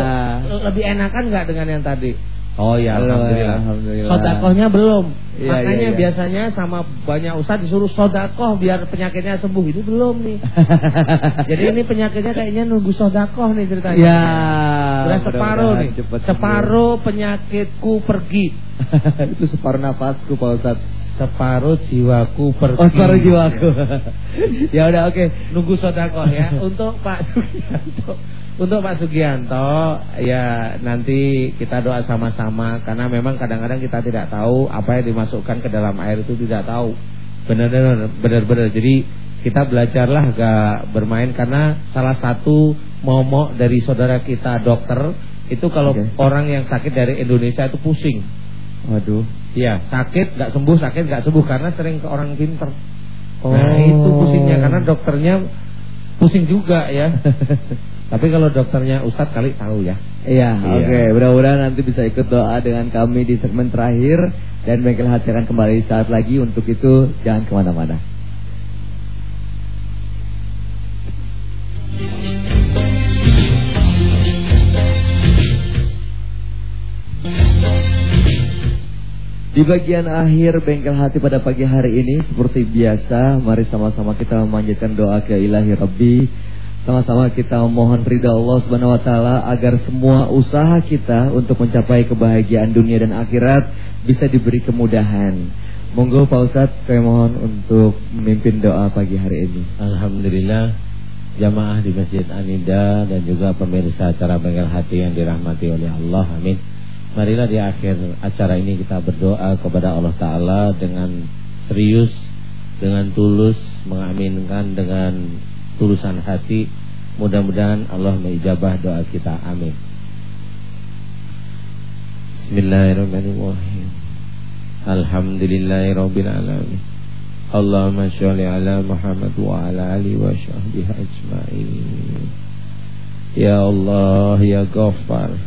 Lebih enakan nggak dengan yang tadi? Oh ya, Halo, alhamdulillah. alhamdulillah. Sodakohnya belum. Iya, Makanya iya, iya. biasanya sama banyak ustadz disuruh sodakoh biar penyakitnya sembuh. Itu belum nih. Jadi ini penyakitnya kayaknya nunggu sodakoh nih ceritanya. Ya. Udah separuh nih. Separuh penyakitku pergi. Itu separuh nafasku Pak Ustaz. Separuh jiwaku pergi. Oh, separuh jiwaku. ya udah oke. Nunggu sodakoh ya Untuk Pak Sugianto Untuk Pak Sugianto Ya nanti kita doa sama-sama Karena memang kadang-kadang kita tidak tahu Apa yang dimasukkan ke dalam air itu tidak tahu Benar-benar Benar-benar Jadi kita belajarlah gak bermain Karena salah satu momok dari saudara kita dokter Itu kalau Oke. orang yang sakit dari Indonesia itu pusing Waduh. Iya, sakit nggak sembuh, sakit nggak sembuh karena sering ke orang pinter. Oh. Nah itu pusingnya karena dokternya pusing juga ya. Tapi kalau dokternya Ustadz kali tahu ya. Iya, Iya. oke. Mudah-mudahan nanti bisa ikut doa dengan kami di segmen terakhir dan bengkel hati akan kembali saat lagi. Untuk itu jangan ke mana-mana. Di bagian akhir bengkel hati pada pagi hari ini seperti biasa, mari sama-sama kita memanjatkan doa ke Ilahi Rabbi. Sama-sama kita memohon ridha Allah Subhanahu wa taala agar semua usaha kita untuk mencapai kebahagiaan dunia dan akhirat bisa diberi kemudahan. Monggo Pak Ustadz, kami mohon untuk memimpin doa pagi hari ini. Alhamdulillah jamaah di Masjid Anida dan juga pemirsa acara bengkel hati yang dirahmati oleh Allah. Amin. Marilah di akhir acara ini kita berdoa kepada Allah Ta'ala dengan serius, dengan tulus, mengaminkan dengan tulusan hati. Mudah-mudahan Allah mengijabah doa kita. Amin. Bismillahirrahmanirrahim. Alhamdulillahirabbil alamin. Allahumma sholli ala Muhammad wa ala ali wa sahbihi ajmain. Ya Allah, ya Ghaffar.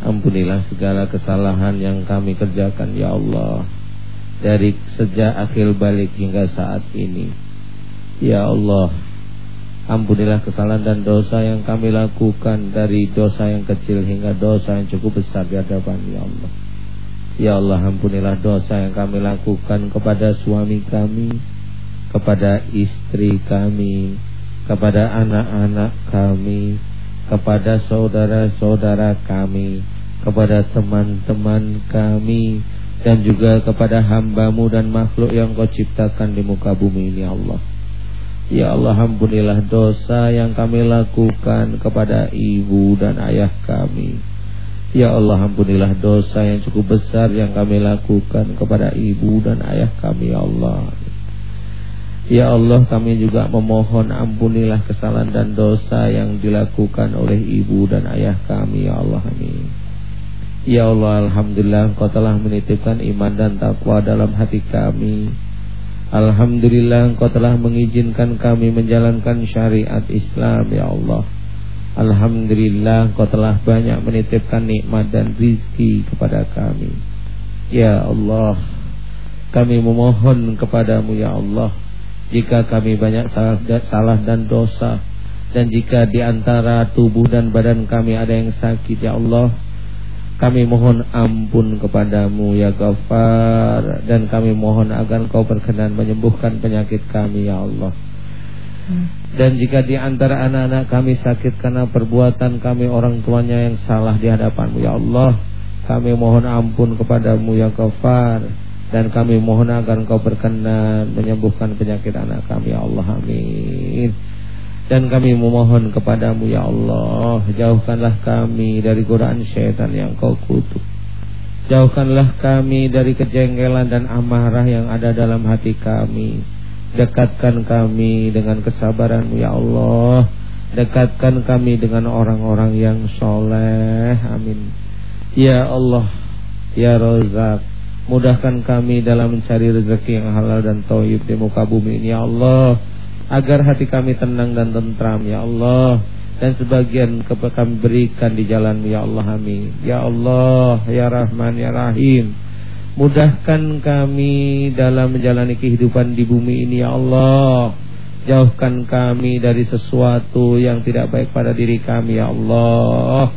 Ampunilah segala kesalahan yang kami kerjakan ya Allah Dari sejak akhir balik hingga saat ini Ya Allah Ampunilah kesalahan dan dosa yang kami lakukan Dari dosa yang kecil hingga dosa yang cukup besar di hadapan ya Allah Ya Allah ampunilah dosa yang kami lakukan kepada suami kami Kepada istri kami Kepada anak-anak kami kepada saudara-saudara kami, kepada teman-teman kami, dan juga kepada hambamu dan makhluk yang kau ciptakan di muka bumi ini Allah. Ya Allah ampunilah dosa yang kami lakukan kepada ibu dan ayah kami. Ya Allah ampunilah dosa yang cukup besar yang kami lakukan kepada ibu dan ayah kami ya Allah. Ya Allah kami juga memohon ampunilah kesalahan dan dosa yang dilakukan oleh ibu dan ayah kami ya Allah amin. Ya Allah Alhamdulillah Engkau telah menitipkan iman dan takwa dalam hati kami Alhamdulillah Engkau telah mengizinkan kami menjalankan syariat Islam ya Allah. Alhamdulillah Engkau telah banyak menitipkan nikmat dan rizki kepada kami. Ya Allah Kami memohon kepadamu ya Allah. Jika kami banyak salah, dan dosa dan jika di antara tubuh dan badan kami ada yang sakit ya Allah kami mohon ampun kepadamu ya Ghaffar. Dan kami mohon agar Engkau berkenan menyembuhkan penyakit kami ya Allah. Dan jika di antara anak-anak kami sakit karena perbuatan kami orang tuanya yang salah di hadapanmu ya Allah. Kami mohon ampun kepadamu ya Ghaffar. Dan kami mohon agar engkau berkenan menyembuhkan penyakit anak kami ya Allah. Amin dan kami memohon kepadamu ya Allah jauhkanlah kami dari godaan syaitan yang kau kutuk. Jauhkanlah kami dari kejengkelan dan amarah yang ada dalam hati kami. Dekatkan kami dengan kesabaranmu ya Allah. Dekatkan kami dengan orang-orang yang soleh. Amin. Ya Allah Ya Rozak Mudahkan kami dalam mencari rezeki yang halal dan toib di muka bumi ini Ya Allah Agar hati kami tenang dan tentram Ya Allah. Dan sebagian kami berikan di jalan Ya Allah amin. Ya Allah Ya Rahman Ya Rahim. Mudahkan kami dalam menjalani kehidupan di bumi ini Ya Allah. Jauhkan kami dari sesuatu yang tidak baik pada diri kami Ya Allah.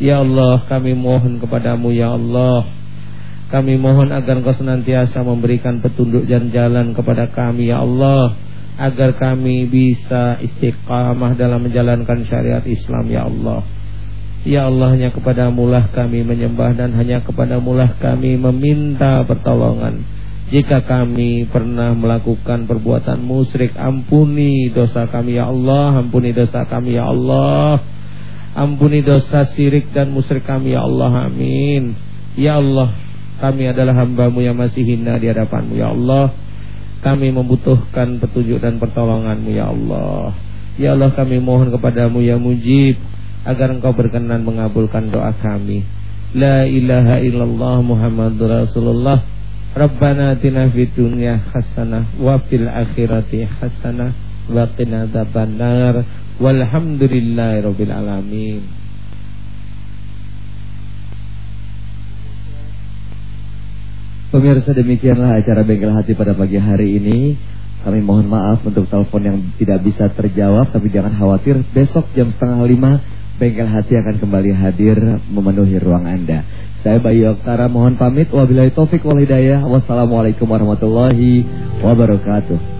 Ya Allah kami mohon kepadamu Ya Allah. Kami mohon agar Engkau senantiasa memberikan petunjuk dan jalan kepada kami ya Allah agar kami bisa istiqamah dalam menjalankan syariat Islam ya Allah. Ya Allah hanya kepadamu lah kami menyembah dan hanya kepadamu lah kami meminta pertolongan. Jika kami pernah melakukan perbuatan musyrik ampuni dosa kami ya Allah, ampuni dosa kami ya Allah. Ampuni dosa syirik dan musyrik kami ya Allah amin. Ya Allah kami adalah hambamu yang masih hina di hadapanmu ya Allah Kami membutuhkan petunjuk dan pertolonganmu ya Allah. Ya Allah kami mohon kepadamu ya mujib Agar engkau berkenan mengabulkan doa kami. La ilaha illallah Muhammadur Rasulullah. Rabbana atina fid dunya hasanah wa fil akhirati hasanah wa qina adzabannar. Walhamdulillahirabbil alamin Pemirsa demikianlah acara Bengkel Hati pada pagi hari ini. Kami mohon maaf untuk telepon yang tidak bisa terjawab, tapi jangan khawatir. Besok jam setengah lima, Bengkel Hati akan kembali hadir memenuhi ruang Anda. Saya Bayu Oktara mohon pamit. Wabillahi taufik wal hidayah. Wassalamualaikum warahmatullahi wabarakatuh.